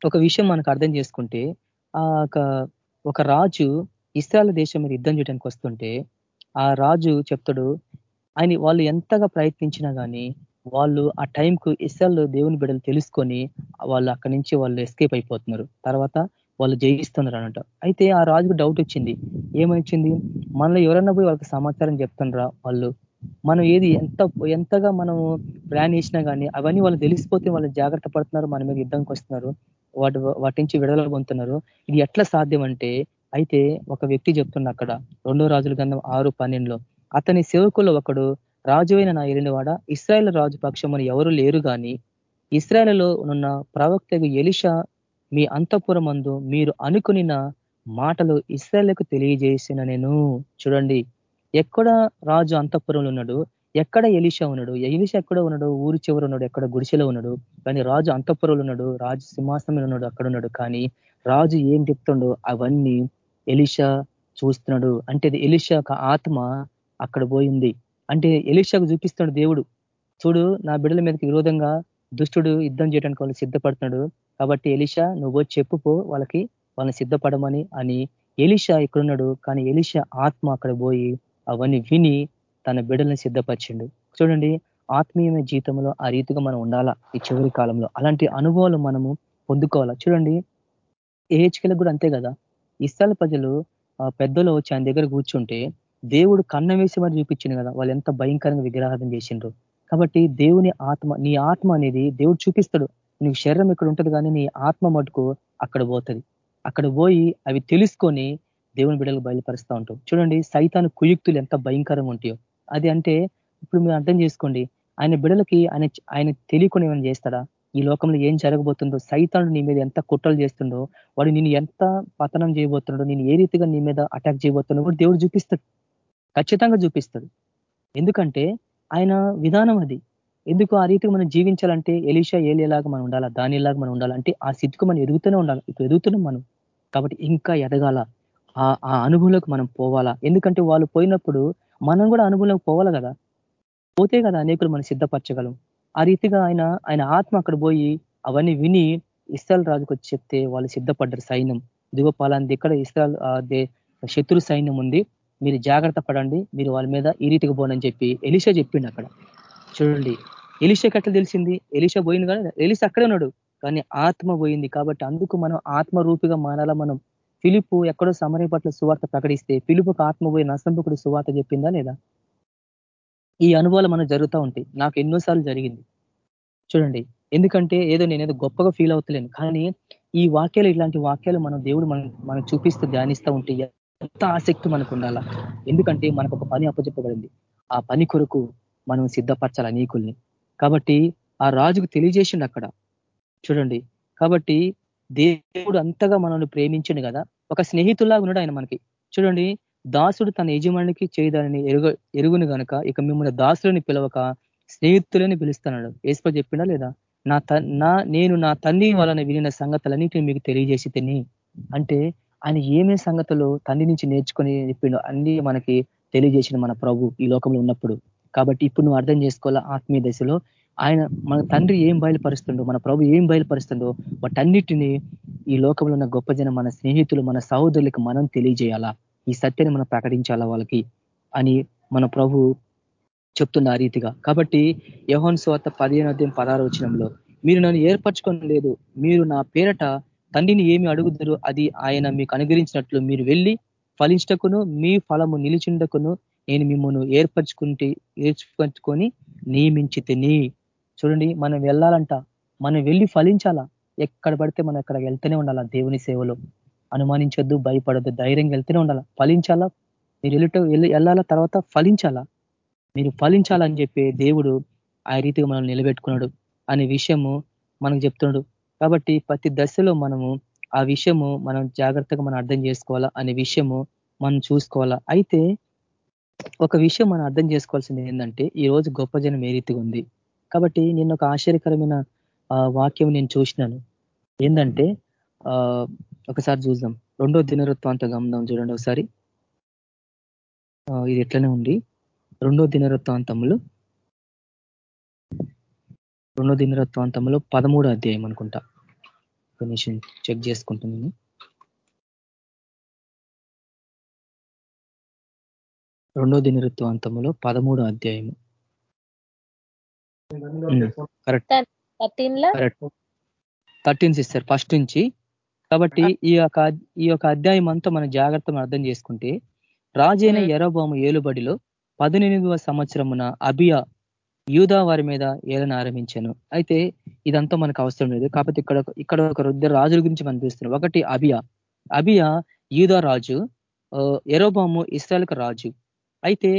ఒక విషయం మనకు అర్థం చేసుకుంటే ఆ ఒక రాజు ఇస్రాయల్ దేశం మీద యుద్ధం చేయడానికి వస్తుంటే ఆ రాజు చెప్తాడు ఆయన వాళ్ళు ఎంతగా ప్రయత్నించినా కానీ వాళ్ళు ఆ టైంకు ఇస్రాయల్ దేవుని బిడ్డలు తెలుసుకొని వాళ్ళు అక్కడి నుంచి వాళ్ళు ఎస్కేప్ అయిపోతున్నారు. తర్వాత వాళ్ళు జయిస్తున్నారు అనట అయితే ఆ రాజుకు డౌట్ వచ్చింది. ఏమొచ్చింది మనలో ఎవరన్నా పోయి వాళ్ళకి సమాచారం చెప్తుండ్రా వాళ్ళు? మనం ఏది ఎంత ఎంతగా మనం ప్లాన్ చేసినా కానీ అవన్నీ వాళ్ళు తెలిసిపోతే వాళ్ళు జాగ్రత్త పడుతున్నారు మన మీద యుద్ధంకి వస్తున్నారు వాటి వాటి నుంచి విడుదల పొందుతున్నారు. ఇది ఎట్లా సాధ్యం అంటే అయితే ఒక వ్యక్తి చెప్తున్న అక్కడ రెండో రాజుల గంధం ఆరు పన్నెండులో అతని సేవకుల్లో ఒకడు రాజువైన నా వాడ ఇస్రాయల్ రాజు పక్షమును ఎవరు లేరు కానీ ఇస్రాయల్లో ఉన్న ప్రవక్తకు ఎలిష మీ అంతఃపురమందు మీరు అనుకునిన మాటలు ఇస్రాయల్కు తెలియజేసిన నేను. చూడండి ఎక్కడ రాజు అంతఃపురంలో ఉన్నాడు ఎక్కడ ఎలిష ఉన్నాడు ఎలిష ఎక్కడ ఉన్నాడు ఊరి చివరు ఉన్నాడు ఎక్కడ గుడిసెలో ఉన్నాడు కానీ రాజు అంతఃపురంలో ఉన్నాడు రాజు సింహాసనం ఉన్నాడు అక్కడ ఉన్నాడు కానీ రాజు ఏం చెప్తుండో అవన్నీ ఎలిషా చూస్తున్నాడు. అంటే ఎలిష ఆత్మ అక్కడ పోయింది అంటే ఎలిషాకు చూపిస్తున్నాడు దేవుడు. చూడు నా బిడ్డల మీదకి విరోధంగా దుష్టుడు యుద్ధం చేయడానికి వాళ్ళు సిద్ధపడుతున్నాడు. కాబట్టి ఎలిషా నువ్వు చెప్పుకో వాళ్ళకి వాళ్ళని సిద్ధపడమని అని ఎలిషా ఇక్కడున్నాడు. కానీ ఎలిషా ఆత్మ అక్కడ పోయి అవన్నీ విని తన బిడ్డలను సిద్ధపరిచిండు. చూడండి ఆత్మీయమైన జీవితంలో ఆ రీతిగా మనం ఉండాలా ఈ చివరి కాలంలో? అలాంటి అనుభవాలు మనము పొందుకోవాలా? చూడండి ఏహెచ్కెలకు కూడా అంతే కదా? ఇస్తాల ప్రజలు పెద్దలు వచ్చి ఆయన దగ్గర కూర్చుంటే దేవుడు కన్న వేసి మరి చూపించింది కదా వాళ్ళు ఎంత భయంకరంగా విగ్రహార్థం చేసిండ్రు. కాబట్టి దేవుని ఆత్మ నీ ఆత్మ అనేది దేవుడు చూపిస్తాడు. నీకు శరీరం ఇక్కడ ఉంటుంది కానీ నీ ఆత్మ మటుకు అక్కడ పోతుంది. అక్కడ పోయి అవి తెలుసుకొని దేవుని బిడ్డలు బయలుపరుస్తూ ఉంటాం చూడండి సైతాను కుయుక్తులు ఎంత భయంకరంగా ఉంటాయో. అది అంటే ఇప్పుడు మీరు అర్థం చేసుకోండి ఆయన బిడలకి ఆయన ఆయన తెలియకుండా ఏమైనా చేస్తాడా? ఈ లోకంలో ఏం జరగబోతుందో సైతాను నీ మీద ఎంత కుట్రలు చేస్తుండో వాడు నేను ఎంత పతనం చేయబోతున్నాడో నేను ఏ రీతిగా నీ మీద అటాక్ చేయబోతున్నా కూడా దేవుడు చూపిస్తాడు. ఖచ్చితంగా చూపిస్తాడు. ఎందుకంటే ఆయన విధానం అది. ఎందుకు ఆ రీతికి మనం జీవించాలంటే ఎలీషా ఏలేలాగా మనం ఉండాలా దానిలాగా మనం ఉండాలంటే ఆ స్థితికి మనం ఎదుగుతూనే ఉండాలి ఇప్పుడు ఎదుగుతున్నాం మనం. కాబట్టి ఇంకా ఎదగాల. ఆ అనుభవంలోకి మనం పోవాలా. ఎందుకంటే వాళ్ళు పోయినప్పుడు మనం కూడా అనుభవంలోకి పోవాలి కదా. పోతే కదా అనేకులు మనం సిద్ధపరచగలం. ఆ రీతిగా ఆయన ఆయన ఆత్మ అక్కడ పోయి అవన్నీ విని ఇస్రాల్ రాజుకు వచ్చి చెప్తే వాళ్ళు సిద్ధపడ్డారు సైన్యం. దిగో పాలాంది ఇక్కడ ఇస్రాల్ శత్రు సైన్యం ఉంది. మీరు జాగ్రత్త పడండి. మీరు వాళ్ళ మీద ఈ రీతికి పోనని చెప్పి ఎలిషా చెప్పిండు అక్కడ. చూడండి ఎలిషాకి ఎట్లా తెలిసింది? ఎలిషా పోయింది కానీ ఎలిషా అక్కడే ఉన్నాడు. కానీ ఆత్మ పోయింది కాబట్టి అందుకు మనం ఆత్మ రూపిగా మారాలా మనం? ఫిలిపు ఎక్కడో సమరయ పట్ల సువార్త ప్రకటిస్తే పిలుపుకు ఆత్మ పోయి నష్టంపుకుడు సువార్త చెప్పిందా లేదా? ఈ అనుభవాలు మనకు జరుగుతూ ఉంటాయి. నాకు ఎన్నోసార్లు జరిగింది. చూడండి. ఎందుకంటే ఏదో నేనేదో గొప్పగా ఫీల్ అవుతలేను. కానీ ఈ వాక్యాలు ఇలాంటి వాక్యాలు మనం దేవుడు మనం మనం చూపిస్తూ ధ్యానిస్తూ ఉంటే ఎంత ఆసక్తి మనకు ఉండాలా? ఎందుకంటే మనకు ఒక పని అప్పచెప్పబడింది. ఆ పని కొరకు మనం సిద్ధపరచాలి అనేకుల్ని కాబట్టి ఆ రాజుకు తెలియజేసిండు అక్కడ. చూడండి. కాబట్టి దేవుడు అంతగా మనల్ని ప్రేమించిండు కదా. ఒక స్నేహితుల్లాగా ఉన్నాడు ఆయన మనకి. చూడండి. దాసుడు తన యజమానికి చేయదాని ఎరుగు ఎరుగును కనుక ఇక మిమ్మల్ని దాసులని పిలవక స్నేహితులని పిలుస్తున్నాడు. ఏసుప చెప్పినా లేదా? నా నా నేను నా తండ్రి వలన వినిన సంగతులన్నింటినీ మీకు తెలియజేసి తిని. అంటే ఆయన ఏమేమి సంగతులు తండ్రి నుంచి నేర్చుకొని చెప్పిండో అన్ని మనకి తెలియజేసిన మన ప్రభు ఈ లోకంలో ఉన్నప్పుడు. కాబట్టి ఇప్పుడు నువ్వు అర్థం చేసుకోవాలా ఆత్మీయ దశలో? ఆయన మన తండ్రి ఏం బయలుపరుస్తుండో మన ప్రభు ఏం బయలుపరుస్తుండో వాటన్నిటిని ఈ లోకంలో ఉన్న గొప్ప జనం మన స్నేహితులు మన సహోదరులకు మనం తెలియజేయాలా? ఈ సత్యాన్ని మనం ప్రకటించాలా వాళ్ళకి అని మన ప్రభు చెప్తున్న ఆ రీతిగా. కాబట్టి యహోన్ స్వాత పదిహేను అధ్యాయం పదహారు వచ్చినంలో మీరు నన్ను ఏర్పరచుకొని లేదు మీరు నా పేరట తండ్రిని ఏమి అడుగుతారు అది ఆయన మీకు అనుగ్రహించినట్లు మీరు వెళ్ళి ఫలించటకును మీ ఫలము నిలిచిండకును నేను మిమ్మల్ని ఏర్పరచుకుంటే ఏర్పరచుకొని నియమించి తిని చూడండి మనం వెళ్ళాలంట మనం వెళ్ళి ఫలించాలా? ఎక్కడ పడితే మనం ఎక్కడ వెళ్తూనే ఉండాలా దేవుని సేవలో? అనుమానించొద్దు భయపడద్దు ధైర్యంగా వెళ్తూనే ఉండాలా? ఫలించాలా? మీరు వెళ్ళట వెళ్ళాల? తర్వాత ఫలించాలా? మీరు ఫలించాలని చెప్పి దేవుడు ఆ రీతిగా మనం నిలబెట్టుకున్నాడు అనే విషయము మనకు చెప్తున్నాడు. కాబట్టి ప్రతి దశలో మనము ఆ విషయము మనం జాగ్రత్తగా మనం అర్థం చేసుకోవాలా అనే విషయము మనం చూసుకోవాలా? అయితే ఒక విషయం మనం అర్థం చేసుకోవాల్సింది ఏంటంటే ఈ రోజు గొప్ప జనం ఏ రీతిగా ఉంది? కాబట్టి నేను ఒక ఆశ్చర్యకరమైన వాక్యం నేను చూసినాను. ఏంటంటే ఒకసారి చూద్దాం. రెండో దినవృత్వాంత గమనం చూడండి ఒకసారి. ఇది ఎట్లనే ఉంది? రెండో దినవృత్వాంతములు రెండో దినరత్వాంతంలో పదమూడో అధ్యాయం అనుకుంటా. కనీసం చెక్ చేసుకుంటున్నాను రెండో దినరత్వాంతంలో పదమూడో అధ్యాయము. కరెక్ట్. థర్టీన్ సిస్టర్ ఫస్ట్ నుంచి కాబట్టి ఈ యొక్క ఈ యొక్క అధ్యాయం అంతా మన జాగ్రత్త అర్థం చేసుకుంటే రాజైన ఎరబాము ఏలుబడిలో పదినెనిమిదవ సంవత్సరమున అభియా యూదా వారి మీద ఏలన ఆరంభించాను. అయితే ఇదంతా మనకు అవసరం లేదు. కాకపోతే ఇక్కడ ఇక్కడ ఒక ఇద్దరు రాజుల గురించి మనం చూస్తున్నాం. ఒకటి అభియా అభియా యూదా రాజు ఎరోబాము ఇస్రాయల్కి రాజు. అయితే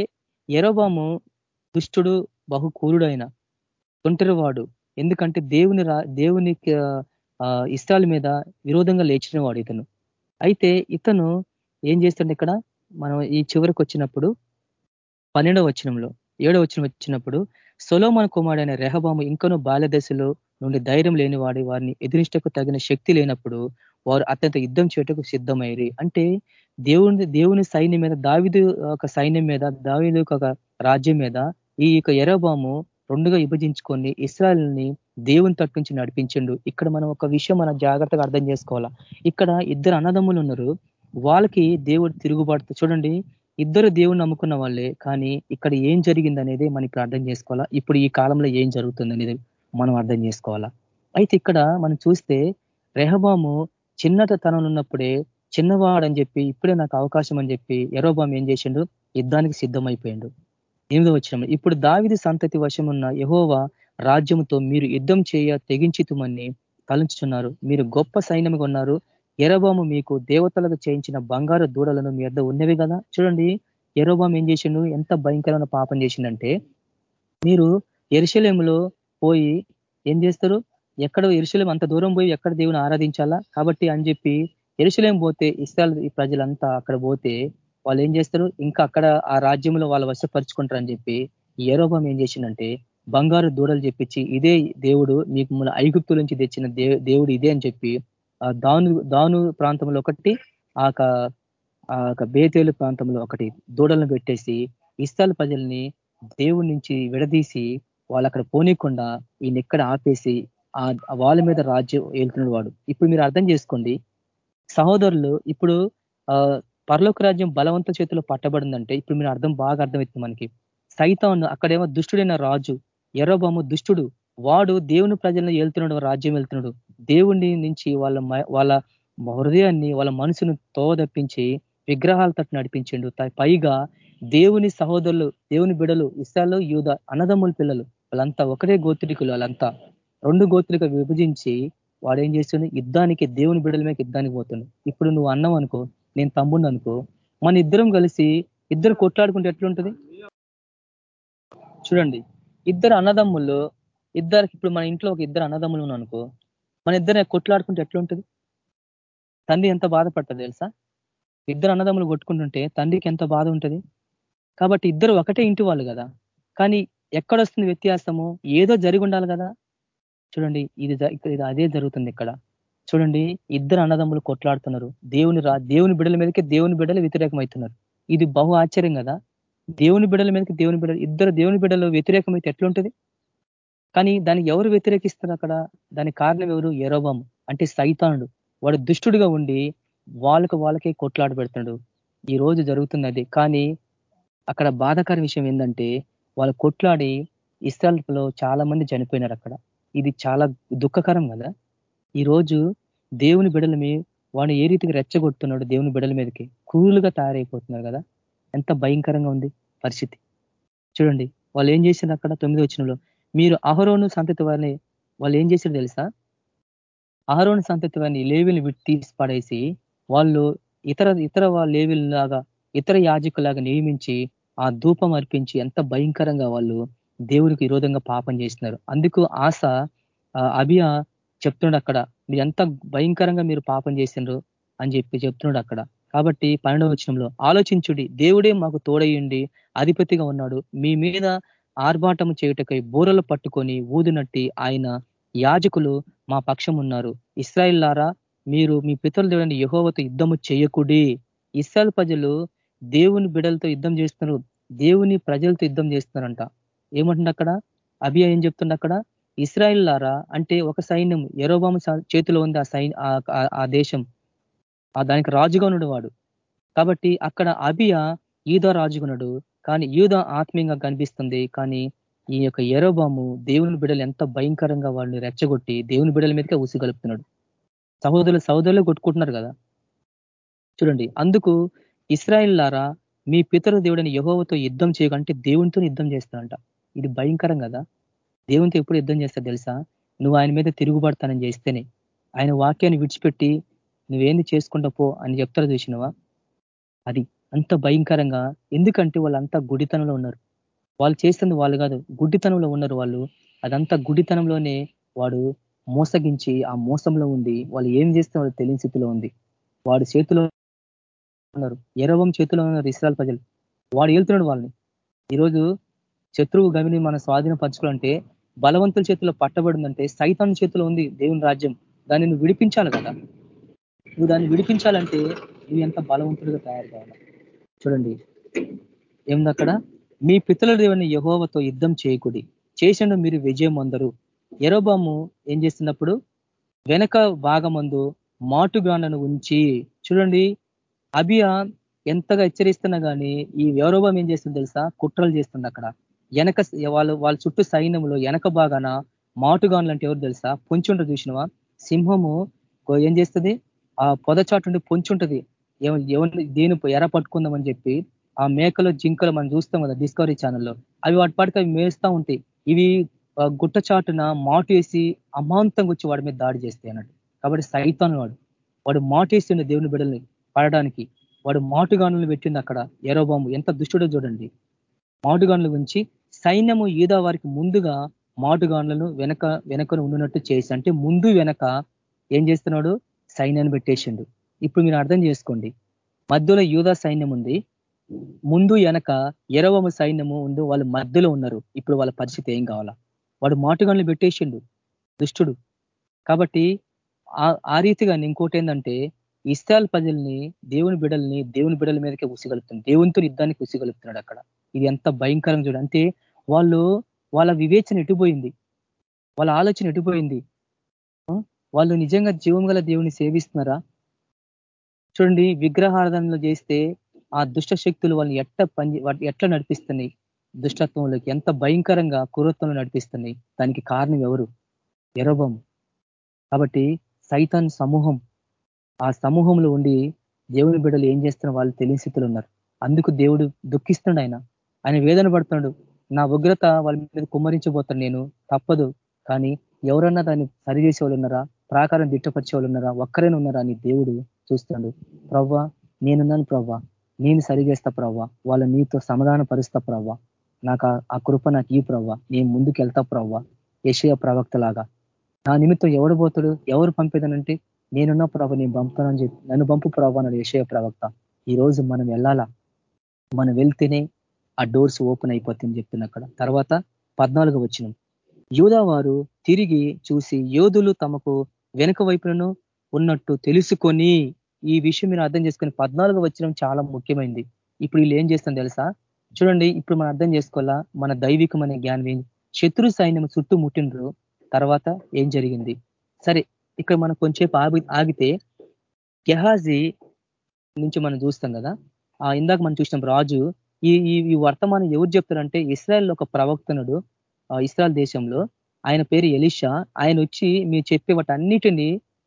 ఎరోబాము దుష్టుడు బహుకూరుడైన ఒంటరివాడు. ఎందుకంటే దేవుని దేవుని ఇష్టాల మీద విరోధంగా లేచిన వాడు ఇతను. అయితే ఇతను ఏం చేస్తుండే ఇక్కడ? మనం ఈ చివరికి వచ్చినప్పుడు పన్నెండవ వచనంలో ఏడవ వచనం వచ్చినప్పుడు సొలోమన్ కుమారుడైన రెహబాము ఇంకనూ బాల్యదశలో నుండి ధైర్యం లేని వాడి వారిని ఎదురిష్టకు తగిన శక్తి లేనప్పుడు వారు అత్యంత యుద్ధం చేయటకు సిద్ధమయ్యి అంటే దేవుని దేవుని సైన్యం మీద దావిదు ఒక సైన్యం మీద దావిదు ఒక రాజ్యం మీద ఈ యొక్క ఎరబాము రెండుగా విభజించుకొని ఇస్రాయల్ని దేవుని తట్టుంచి నడిపించిండు. ఇక్కడ మనం ఒక విషయం మనం జాగ్రత్తగా అర్థం చేసుకోవాలా. ఇక్కడ ఇద్దరు అన్నదమ్ములు ఉన్నారు. వాళ్ళకి దేవుడు తిరుగుబాటు చూడండి. ఇద్దరు దేవుని నమ్ముకున్న వాళ్ళే. కానీ ఇక్కడ ఏం జరిగింది అనేది మనకి అర్థం చేసుకోవాలా. ఇప్పుడు ఈ కాలంలో ఏం జరుగుతుంది అనేది మనం అర్థం చేసుకోవాలా. అయితే ఇక్కడ మనం చూస్తే రెహబాము చిన్నతనంలో ఉన్నప్పుడే చిన్నవాడని చెప్పి ఇప్పుడే నాకు అవకాశం అని చెప్పి ఎరోబామ్ ఏం చేసిండు? యుద్ధానికి సిద్ధమైపోయిండు. ఎనిమిదో వచ్చిన ఇప్పుడు దావిది సంతతి వశం ఉన్న యహోవా రాజ్యంతో మీరు యుద్ధం చేయ తెగించితుమని తలంచుతున్నారు మీరు గొప్ప సైన్యంగా ఉన్నారు. ఎరబాము మీకు దేవతలకు చేయించిన బంగారు దూడలను మీ వద్ద ఉన్నవి కదా? చూడండి. ఎరోబాం ఏం చేసిండు? ఎంత భయంకరమైన పాపం చేసిందంటే మీరు ఎరుశలేములో పోయి ఏం చేస్తారు? ఎక్కడ ఎరుశలేం అంత దూరం పోయి ఎక్కడ దేవుని ఆరాధించాలా? కాబట్టి అని చెప్పి ఎరుశలేం పోతే ఇస్రాయల్ ప్రజలంతా అక్కడ పోతే వాళ్ళు ఏం చేస్తారు? ఇంకా అక్కడ ఆ రాజ్యంలో వాళ్ళు వశపరుచుకుంటారు అని చెప్పి ఏరోబం ఏం చేసిందంటే బంగారు దూడలు చెప్పించి ఇదే దేవుడు మీకు మన ఐగుప్తు నుంచి తెచ్చిన దేవుడు ఇదే అని చెప్పి దాను దాను ప్రాంతంలో ఒకటి ఆ బేతేలు ప్రాంతంలో ఒకటి దూడలను పెట్టేసి ఇస్తాల ప్రజల్ని దేవుడి నుంచి విడదీసి వాళ్ళు అక్కడ పోనీకుండా ఈయన ఎక్కడ ఆపేసి ఆ వాళ్ళ మీద రాజ్యం వెళ్తున్నాడు వాడు. ఇప్పుడు మీరు అర్థం చేసుకోండి సహోదరులు ఇప్పుడు పరలోక రాజ్యం బలవంత చేతిలో పట్టబడిందంటే ఇప్పుడు మీరు అర్థం బాగా అర్థమవుతుంది మనకి. సైతం అక్కడేమో దుష్టుడైన రాజు ఎరోబాము దుష్టుడు. వాడు దేవుని ప్రజలను వెళ్తున్నాడు రాజ్యం వెళ్తున్నాడు దేవుని నుంచి వాళ్ళ వాళ్ళ హృదయాన్ని వాళ్ళ మనసును తోదప్పించి విగ్రహాల తట్టు నడిపించిండు. పైగా దేవుని సహోదరులు దేవుని బిడలు ఇసాలు యూధ అన్నదమ్ముల పిల్లలు వాళ్ళంతా ఒకటే గోత్రికులు వాళ్ళంతా. రెండు గోత్రిక విభజించి వాడు ఏం చేస్తుంది యుద్ధానికి దేవుని బిడల మీద యుద్ధానికి పోతున్నాడు ఇప్పుడు నువ్వు అన్నం అనుకో నేను తమ్ముడు అనుకో మన ఇద్దరం కలిసి ఇద్దరు కొట్లాడుకుంటే ఎట్లుంటుంది? చూడండి. ఇద్దరు అన్నదమ్ములు ఇద్దరికి ఇప్పుడు మన ఇంట్లో ఒక ఇద్దరు అన్నదమ్ములు అనుకో మన ఇద్దరు కొట్లాడుకుంటే ఎట్లుంటుంది? తండ్రి ఎంత బాధపడుతుంది తెలుసా? ఇద్దరు అన్నదమ్ములు కొట్టుకుంటుంటే తండ్రికి ఎంత బాధ ఉంటుంది? కాబట్టి ఇద్దరు ఒకటే ఇంటి వాళ్ళు కదా. కానీ ఎక్కడొస్తుంది వ్యత్యాసము? ఏదో జరిగి ఉండాలి కదా. చూడండి ఇది ఇది అదే జరుగుతుంది ఇక్కడ. చూడండి ఇద్దరు అన్నదమ్ములు కొట్లాడుతున్నారు. దేవుని రా దేవుని బిడ్డల మీదకే దేవుని బిడ్డలు వ్యతిరేకమవుతున్నారు. ఇది బహు ఆశ్చర్యం కదా. దేవుని బిడ్డల మీదకి దేవుని బిడ్డలు ఇద్దరు దేవుని బిడ్డలు వ్యతిరేకమైతే ఎట్లుంటుంది? కానీ దాన్ని ఎవరు వ్యతిరేకిస్తారు అక్కడ? దాని కారణం ఎవరు? ఎరోబం అంటే సైతానుడు. వాడు దుష్టుడిగా ఉండి వాళ్ళకు వాళ్ళకే కొట్లాడ పెడుతున్నాడు. ఈ రోజు జరుగుతున్నది కానీ అక్కడ బాధాకర విషయం ఏంటంటే వాళ్ళు కొట్లాడి ఇస్రాల్లో చాలా మంది చనిపోయినారు అక్కడ. ఇది చాలా దుఃఖకరం కదా? ఈ రోజు దేవుని బిడలమి వాడు ఏ రీతికి రెచ్చగొడుతున్నాడు దేవుని బిడల మీదకి? క్రూలుగా తయారైపోతున్నారు కదా? ఎంత భయంకరంగా ఉంది పరిస్థితి. చూడండి వాళ్ళు ఏం చేశారు అక్కడ తొమ్మిది వచ్చినలో మీరు అహరోను సంతతి వారిని వాళ్ళు ఏం చేశారు తెలుసా? అహరోను సంతతి వారిని లేవిని తీసి పడేసి వాళ్ళు ఇతర ఇతర లేవిలాగా ఇతర యాజకులాగా నియమించి ఆ ధూపం అర్పించి ఎంత భయంకరంగా వాళ్ళు దేవునికి విరోధంగా పాపం చేస్తున్నారు. అందుకు ఆశ అభియ చెప్తున్నాడు అక్కడ మీరు ఎంత భయంకరంగా మీరు పాపం చేసినారు అని చెప్పి చెప్తున్నాడు అక్కడ. కాబట్టి పన్నెండవ వచనంలో ఆలోచించుడి దేవుడే మాకు తోడయ్యండి అధిపతిగా ఉన్నాడు. మీ మీద ఆర్భాటము చేయుటకై బూరలు పట్టుకొని ఊదినట్టి ఆయన యాజకులు మా పక్షం ఉన్నారు ఇస్రాయిల్లారా మీరు మీ పితరుల దేవుడిని యహోవతో యుద్ధము చేయకుడి. ఇస్రాయల్ ప్రజలు దేవుని బిడలతో యుద్ధం చేస్తున్నారు. దేవుని ప్రజలతో యుద్ధం చేస్తున్నారంట. ఏమంటుంది అక్కడ? అభియ ఏం చెప్తుంది అక్కడ? ఇస్రాయిల్లారా అంటే ఒక సైన్యం ఎరోబాము చేతిలో ఉంది ఆ సైన్ ఆ దేశం. ఆ దానికి రాజుగా ఉన్నాడు వాడు. కాబట్టి అక్కడ అభియ ఈద రాజుగున్నాడు కానీ యూద ఆత్మీయంగా కనిపిస్తుంది. కానీ ఈ యొక్క ఎరోబాము దేవుని బిడలు ఎంత భయంకరంగా వాళ్ళని రెచ్చగొట్టి దేవుని బిడల మీదకే ఉసిగలుపుతున్నాడు సహోదరులు సహోదరులు కొట్టుకుంటున్నారు కదా. చూడండి అందుకు ఇస్రాయిల్లారా మీ పితరు దేవుడిని యహోవతో యుద్ధం చేయకంటే దేవునితో యుద్ధం చేస్తాడంట ఇది భయంకరం కదా. దేవునితో ఎప్పుడు యుద్ధం చేస్తా తెలుసా? నువ్వు ఆయన మీద తిరుగుబడతానని చేస్తేనే. ఆయన వాక్యాన్ని విడిచిపెట్టి నువ్వేంది చేసుకుంటా పో అని చెప్తారు చూసినవా? అది అంత భయంకరంగా ఎందుకంటే వాళ్ళంతా గుడితనంలో ఉన్నారు. వాళ్ళు చేస్తుంది వాళ్ళు కాదు గుడ్డితనంలో ఉన్నారు వాళ్ళు. అదంతా గుడితనంలోనే వాడు మోసగించి ఆ మోసంలో ఉంది వాళ్ళు ఏం చేస్తే వాళ్ళు తెలియని స్థితిలో ఉంది. వాడు చేతిలో ఉన్నారు. ఎరవం చేతిలో ఉన్నారు ఇస్రాయల్ ప్రజలు. వాడు వెళ్తున్నాడు వాళ్ళని. ఈరోజు శత్రువు గవిని మనం స్వాధీనపరచుకోవాలంటే బలవంతుల చేతిలో పట్టబడిందంటే సైతాన్ చేతిలో ఉంది దేవుని రాజ్యం. దాన్ని నువ్వు విడిపించాలి కదా. నువ్వు దాన్ని విడిపించాలంటే నువ్వు ఎంత బలవంతుడిగా తయారు కావాలి? చూడండి. ఏముంది అక్కడ? మీ పితల దేవుని యహోవతో యుద్ధం చేయకుడి. చేసిన మీరు విజయం అందరు ఎరోబాము ఏం చేస్తున్నప్పుడు? వెనక భాగమందు మాటుగానను ఉంచి చూడండి. అభియా ఎంతగా హెచ్చరిస్తున్నా కానీ ఈ వ్యవరోభం ఏం చేస్తుంది తెలుసా? కుట్రలు చేస్తుంది అక్కడ. వెనక వాళ్ళు వాళ్ళ చుట్టూ సైన్యంలో వెనక భాగాన మాటుగాన్లు అంటే ఎవరు తెలుసా? పొంచుంటారు చూసినవా? సింహము ఏం చేస్తుంది? ఆ పొదచాటు పొంచుంటది. ఎవరిని దేని ఎర పట్టుకుందామని చెప్పి ఆ మేకలు జింకలు మనం చూస్తాం కదా డిస్కవరీ ఛానల్లో అవి వాటి పాటికి అవి మేస్తూ ఉంటాయి. ఇవి గుట్ట చాటున మాటు వేసి అమాంతంగా వచ్చి వాడి మీద దాడి చేస్తాయి అన్నట్టు. కాబట్టి సైతాన్ వాడు. వాడు మాటు వేస్తుండే దేవుని బిడ్డల్ని పడడానికి వాడు మాటుగానులు పెట్టింది అక్కడ ఎరోబాము ఎంత దుష్టుడో చూడండి. మాటుగానుల గురించి సైన్యము ఈదా వారికి ముందుగా మాటుగానులను వెనక వెనకను ఉండినట్టు చేసి అంటే ముందు వెనక ఏం చేస్తున్నాడు? సైన్యాన్ని పెట్టేసిండు. ఇప్పుడు మీరు అర్థం చేసుకోండి. మధ్యలో యూదా సైన్యం ఉంది. ముందు వెనక ఎరవము సైన్యము ఉంది వాళ్ళు మధ్యలో ఉన్నారు. ఇప్పుడు వాళ్ళ పరిస్థితి ఏం కావాలా? వాడు మాటుగాళ్ళు పెట్టేసిండు. దుష్టుడు. కాబట్టి ఆ రీతిగా ఇంకోటి ఏంటంటే ఇస్రాయల్ ప్రజల్ని దేవుని బిడల్ని దేవుని బిడల మీదకే ఉసిగలుపుతుంది. దేవునితో యుద్ధానికి ఉసిగలుపుతున్నాడు అక్కడ. ఇది ఎంత భయంకరం చూడు. అంటే వాళ్ళు వాళ్ళ వివేచన ఎటుపోయింది? వాళ్ళ ఆలోచన ఎటుపోయింది? వాళ్ళు నిజంగా జీవం గల దేవుని సేవిస్తున్నారా? చూడండి విగ్రహార్థనలు చేస్తే ఆ దుష్ట శక్తులు వాళ్ళని ఎట్ట పని ఎట్లా నడిపిస్తున్నాయి? దుష్టత్వంలోకి ఎంత భయంకరంగా కురత్వంలో నడిపిస్తున్నాయి? దానికి కారణం ఎవరు? ఎరోబం కాబట్టి సైతాన్ సమూహం ఆ సమూహంలో ఉండి దేవుని బిడ్డలు ఏం చేస్తున్న వాళ్ళు తెలియని స్థితిలో ఉన్నారు. అందుకు దేవుడు దుఃఖిస్తున్నాడు ఆయన. ఆయన వేదన పడుతున్నాడు. నా ఉగ్రత వాళ్ళ మీద కుమ్మరించబోతాను నేను. తప్పదు. కానీ ఎవరన్నా దాన్ని సరిచేసే వాళ్ళు ఉన్నారా? ప్రాకారం దిట్టపరిచే వాళ్ళు ఉన్నారా? ఒక్కరైనా ఉన్నారా? అని దేవుడు చూస్తాడు. ప్రవ్వా నేనున్నాను ప్రవ్వా. నేను సరిగేస్తా ప్రవ్వా. వాళ్ళ నీతో సమాధాన పరుస్తా ప్రవ్వా. నాకు ఆ కృప నాకు ఈ ప్రవ్వా. నేను ముందుకు వెళ్తా ప్రవ్వా. యశయ ప్రవక్త లాగా నా నిమిత్తం ఎవడు పోతాడు? ఎవరు పంపేదనంటే నేనున్న ప్రభ నేను పంపుతానని చెప్పి నన్ను పంపు ప్రభ అన్నాడు యశయ ప్రవక్త. ఈరోజు మనం వెళ్ళాలా? మనం వెళ్తేనే ఆ డోర్స్ ఓపెన్ అయిపోతుంది చెప్తున్న అక్కడ. తర్వాత పద్నాలుగు వచ్చినాం. యూదా వారు తిరిగి చూసి యోధులు తమకు వెనుక వైపులను ఉన్నట్టు తెలుసుకొని ఈ విషయం మీరు అర్థం చేసుకొని పద్నాలుగు వచ్చిన చాలా ముఖ్యమైంది. ఇప్పుడు వీళ్ళు ఏం చేస్తాం తెలుసా? చూడండి ఇప్పుడు మనం అర్థం చేసుకోవాలా? మన దైవికమైన జ్ఞానం శత్రు సైన్యం చుట్టూ ముట్టినరు తర్వాత ఏం జరిగింది? సరే ఇక్కడ మనం కొంచెంసేపు ఆగి ఆగితే గెహాజీ నుంచి మనం చూస్తాం కదా? ఆ ఇందాక మనం చూసినాం రాజు. ఈ ఈ వర్తమానం ఎవరు చెప్తారంటే ఇస్రాయల్ ఒక ప్రవక్తనుడు ఇస్రాయల్ దేశంలో. ఆయన పేరు ఎలిషా. ఆయన వచ్చి మీరు చెప్పే వాటి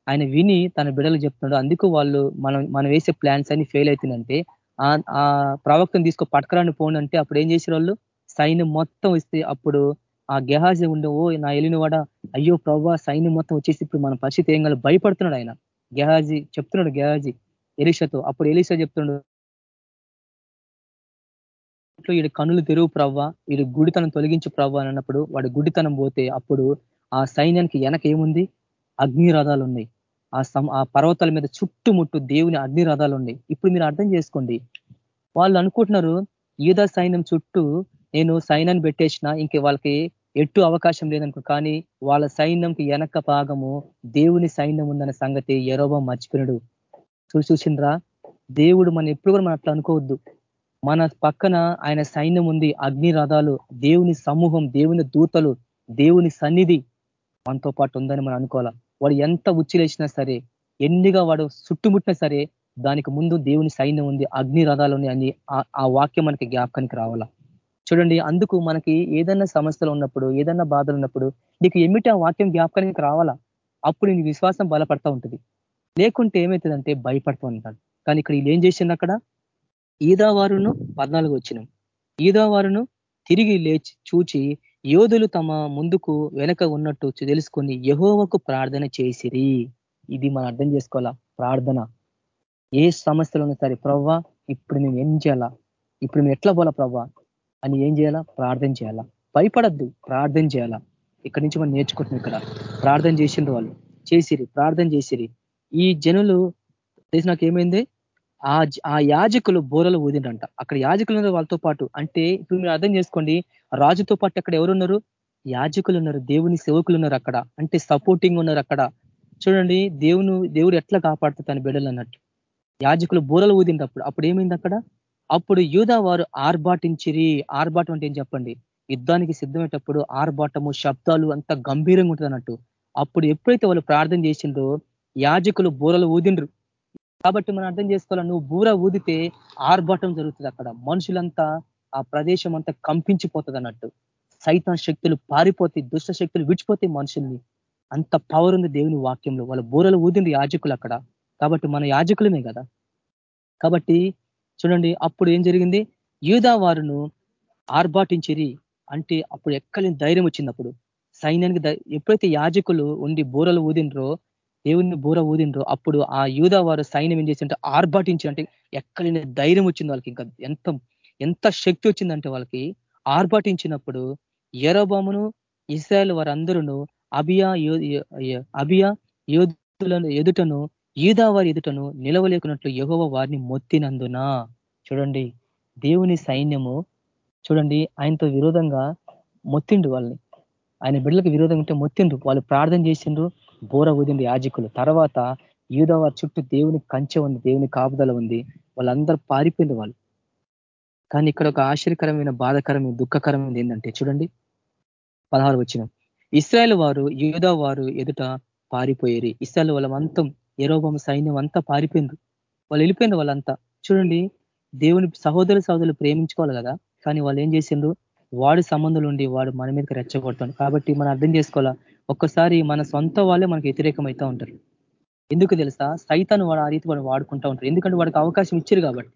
ఆయన విని తన బిడలు చెప్తున్నాడు. అందుకు వాళ్ళు మనం మనం వేసే ప్లాన్స్ అన్ని ఫెయిల్ అవుతుందంటే ఆ ప్రవక్తను తీసుకో పట్టకరాన్ని పోండి అంటే అప్పుడు ఏం చేసే వాళ్ళు? సైన్యం మొత్తం వస్తే అప్పుడు ఆ గెహాజీ ఉండే ఓ నా ఎలినవాడ? అయ్యో ప్రవ్వా సైన్యం మొత్తం వచ్చేసి ఇప్పుడు మన పరిస్థితి ఏం భయపడుతున్నాడు ఆయన. గెహాజీ చెప్తున్నాడు గెహాజీ ఎలిషతో. అప్పుడు ఎలిషా చెప్తున్నాడు వీడి కనులు తెరువు ప్రవ్వ వీడి గుడితనం తొలగించు ప్రవ్వ అన్నప్పుడు వాడి గుడితనం పోతే అప్పుడు ఆ సైన్యానికి వెనక ఏముంది? అగ్ని రథాలు ఉన్నాయి ఆ ఆ పర్వతాల మీద చుట్టుముట్టు దేవుని అగ్ని రథాలు ఉన్నాయి ఇప్పుడు మీరు అర్థం చేసుకోండి. వాళ్ళు అనుకుంటున్నారు ఈద సైన్యం చుట్టూ నేను సైన్యాన్ని పెట్టేసిన ఇంక వాళ్ళకి ఎట్టు అవకాశం లేదనుకో కానీ వాళ్ళ సైన్యంకి వెనక భాగము దేవుని సైన్యం ఉందన్న సంగతి ఎరోబం మర్చిపోయినాడు. చూసి చూసిండ్రా? దేవుడు మనం ఎప్పుడు కూడా మనం అట్లా అనుకోవద్దు. మన పక్కన ఆయన సైన్యం ఉంది అగ్ని రథాలు దేవుని సమూహం దేవుని దూతలు దేవుని సన్నిధి మనతో పాటు ఉందని మనం అనుకోవాలా? వాడు ఎంత ఉచ్చిలేసినా సరే ఎన్నిగా వాడు చుట్టుముట్టినా సరే దానికి ముందు దేవుని సైన్యం ఉంది అగ్ని రథాలు అని ఆ వాక్యం మనకి జ్ఞాపకానికి రావాలా? చూడండి అందుకు మనకి ఏదన్నా సమస్యలు ఉన్నప్పుడు ఏదన్నా బాధలు ఉన్నప్పుడు నీకు ఏమిటి ఆ వాక్యం జ్ఞాపకానికి రావాలా? అప్పుడు నీ విశ్వాసం బలపడతా ఉంటుంది. లేకుంటే ఏమవుతుందంటే భయపడుతూ ఉంటాడు. కానీ ఇక్కడ వీళ్ళు ఏం చేసింది అక్కడ? ఈదావారును పద్నాలుగు వచ్చినం. ఈదావారును తిరిగి లేచి చూచి యోధులు తమ ముందుకు వెనక ఉన్నట్టు తెలుసుకొని యహోవకు ప్రార్థన చేసిరి. ఇది మనం అర్థం చేసుకోవాలా? ప్రార్థన. ఏ సమస్యలు ఉన్నా సరే ప్రవ్వా ఇప్పుడు మేము ఏం చేయాలా? ఇప్పుడు మేము ఎట్లా పోలా ప్రవ్వా? అని ఏం చేయాలా? ప్రార్థన చేయాలా? భయపడద్దు. ప్రార్థన చేయాలా? ఇక్కడి నుంచి మనం నేర్చుకుంటున్నాం ఇక్కడ. ప్రార్థన చేసిండ్రు వాళ్ళు. చేసిరి. ప్రార్థన చేసిరి. ఈ జనులు తెలిసి నాకు ఏమైంది? ఆ యాజకులు బోరలు ఊదిండంట అక్కడ యాజకులు ఉన్నారు వాళ్ళతో పాటు. అంటే ఇప్పుడు మీరు అర్థం చేసుకోండి రాజుతో పాటు అక్కడ ఎవరున్నారు? యాజకులు ఉన్నారు దేవుని సేవకులు ఉన్నారు అక్కడ. అంటే సపోర్టింగ్ ఉన్నారు అక్కడ. చూడండి దేవుని దేవుడు ఎట్లా కాపాడుతుంది తన బిడ్డలు అన్నట్టు. యాజకులు బూరలు ఊదింటప్పుడు అప్పుడు ఏమైంది అక్కడ? అప్పుడు యూదా వారు ఆర్భాటించిరి. ఆర్భాటం అంటే ఏం చెప్పండి? యుద్ధానికి సిద్ధమయ్యేటప్పుడు ఆర్భాటము శబ్దాలు అంత గంభీరంగా ఉంటుంది అన్నట్టు అప్పుడు ఎప్పుడైతే వాళ్ళు ప్రార్థన చేసిండ్రో యాజకులు బూరలు ఊదిండ్రు. కాబట్టి మనం అర్థం చేసుకోవాలి నువ్వు బూర ఊదితే ఆర్భాటం జరుగుతుంది అక్కడ. మనుషులంతా ఆ ప్రదేశం అంతా కంపించిపోతుంది అన్నట్టు. సైతాన్ శక్తులు పారిపోతాయి దుష్ట శక్తులు విడిచిపోతాయి మనుషుల్ని. అంత పవర్ ఉంది దేవుని వాక్యంలో. వాళ్ళ బూరలు ఊదింది యాజకులు అక్కడ. కాబట్టి మన యాజకులమే కదా. కాబట్టి చూడండి అప్పుడు ఏం జరిగింది? యూదా వారును ఆర్భాటించిరి అంటే అప్పుడు ఎక్కలేని ధైర్యం వచ్చింది అప్పుడు. సైన్యానికి ఎప్పుడైతే యాజకులు ఉండి బూరలు ఊదిండ్రో దేవుని బూర ఊదిండ్రో అప్పుడు ఆ యూదా వారు సైన్యం ఏం చేసింటే ఆర్భాటించి అంటే ధైర్యం వచ్చింది వాళ్ళకి ఇంకా ఎంత ఎంత శక్తి వచ్చిందంటే వాళ్ళకి ఆర్భాటించినప్పుడు ఎరోబామును ఇస్రాయల్ వారందరూ అభియా అభియా యోధులను ఎదుటను ఈదా వారి ఎదుటను నిలవలేకున్నట్లు యహోవ వారిని మొత్తినందున. చూడండి దేవుని సైన్యము చూడండి ఆయనతో విరోధంగా మొత్తిండు వాళ్ళని. ఆయన బిడ్డలకు విరోధంగా ఉంటే మొత్తిండు వాళ్ళు ప్రార్థన చేసిండ్రు బోర ఊదిండు యాజకులు. తర్వాత యూదవారి చుట్టూ దేవుని కంచె ఉంది దేవుని కాపుదల ఉంది. వాళ్ళందరూ పారిపోయింది వాళ్ళు. కానీ ఇక్కడ ఒక ఆశ్చర్యకరమైన బాధకరమైన దుఃఖకరమైనది ఏంటంటే చూడండి. పదహారు వచ్చిన. ఇస్రాయల్ వారు యూదా వారు ఎదుట పారిపోయేరి. ఇస్రాయల్ వాళ్ళంతం ఎరోబం సైన్యం అంతా పారిపోయింది వాళ్ళు వెళ్ళిపోయింది వాళ్ళంతా. చూడండి దేవుని సహోదర సహోదరులు ప్రేమించుకోవాలి కదా. కానీ వాళ్ళు ఏం చేసిండ్రు? వాడి సంబంధాలు ఉండి వాడు మన మీదకి రెచ్చగొడతాడు. కాబట్టి మనం అర్థం చేసుకోవాలా? ఒక్కసారి మన సొంత వాళ్ళే మనకు వ్యతిరేకమవుతూ ఉంటారు. ఎందుకు తెలుసా? సైతాన్ని వాడు ఆ రీతి వాడు వాడుకుంటూ ఉంటారు ఎందుకంటే వాడికి అవకాశం ఇచ్చారు కాబట్టి.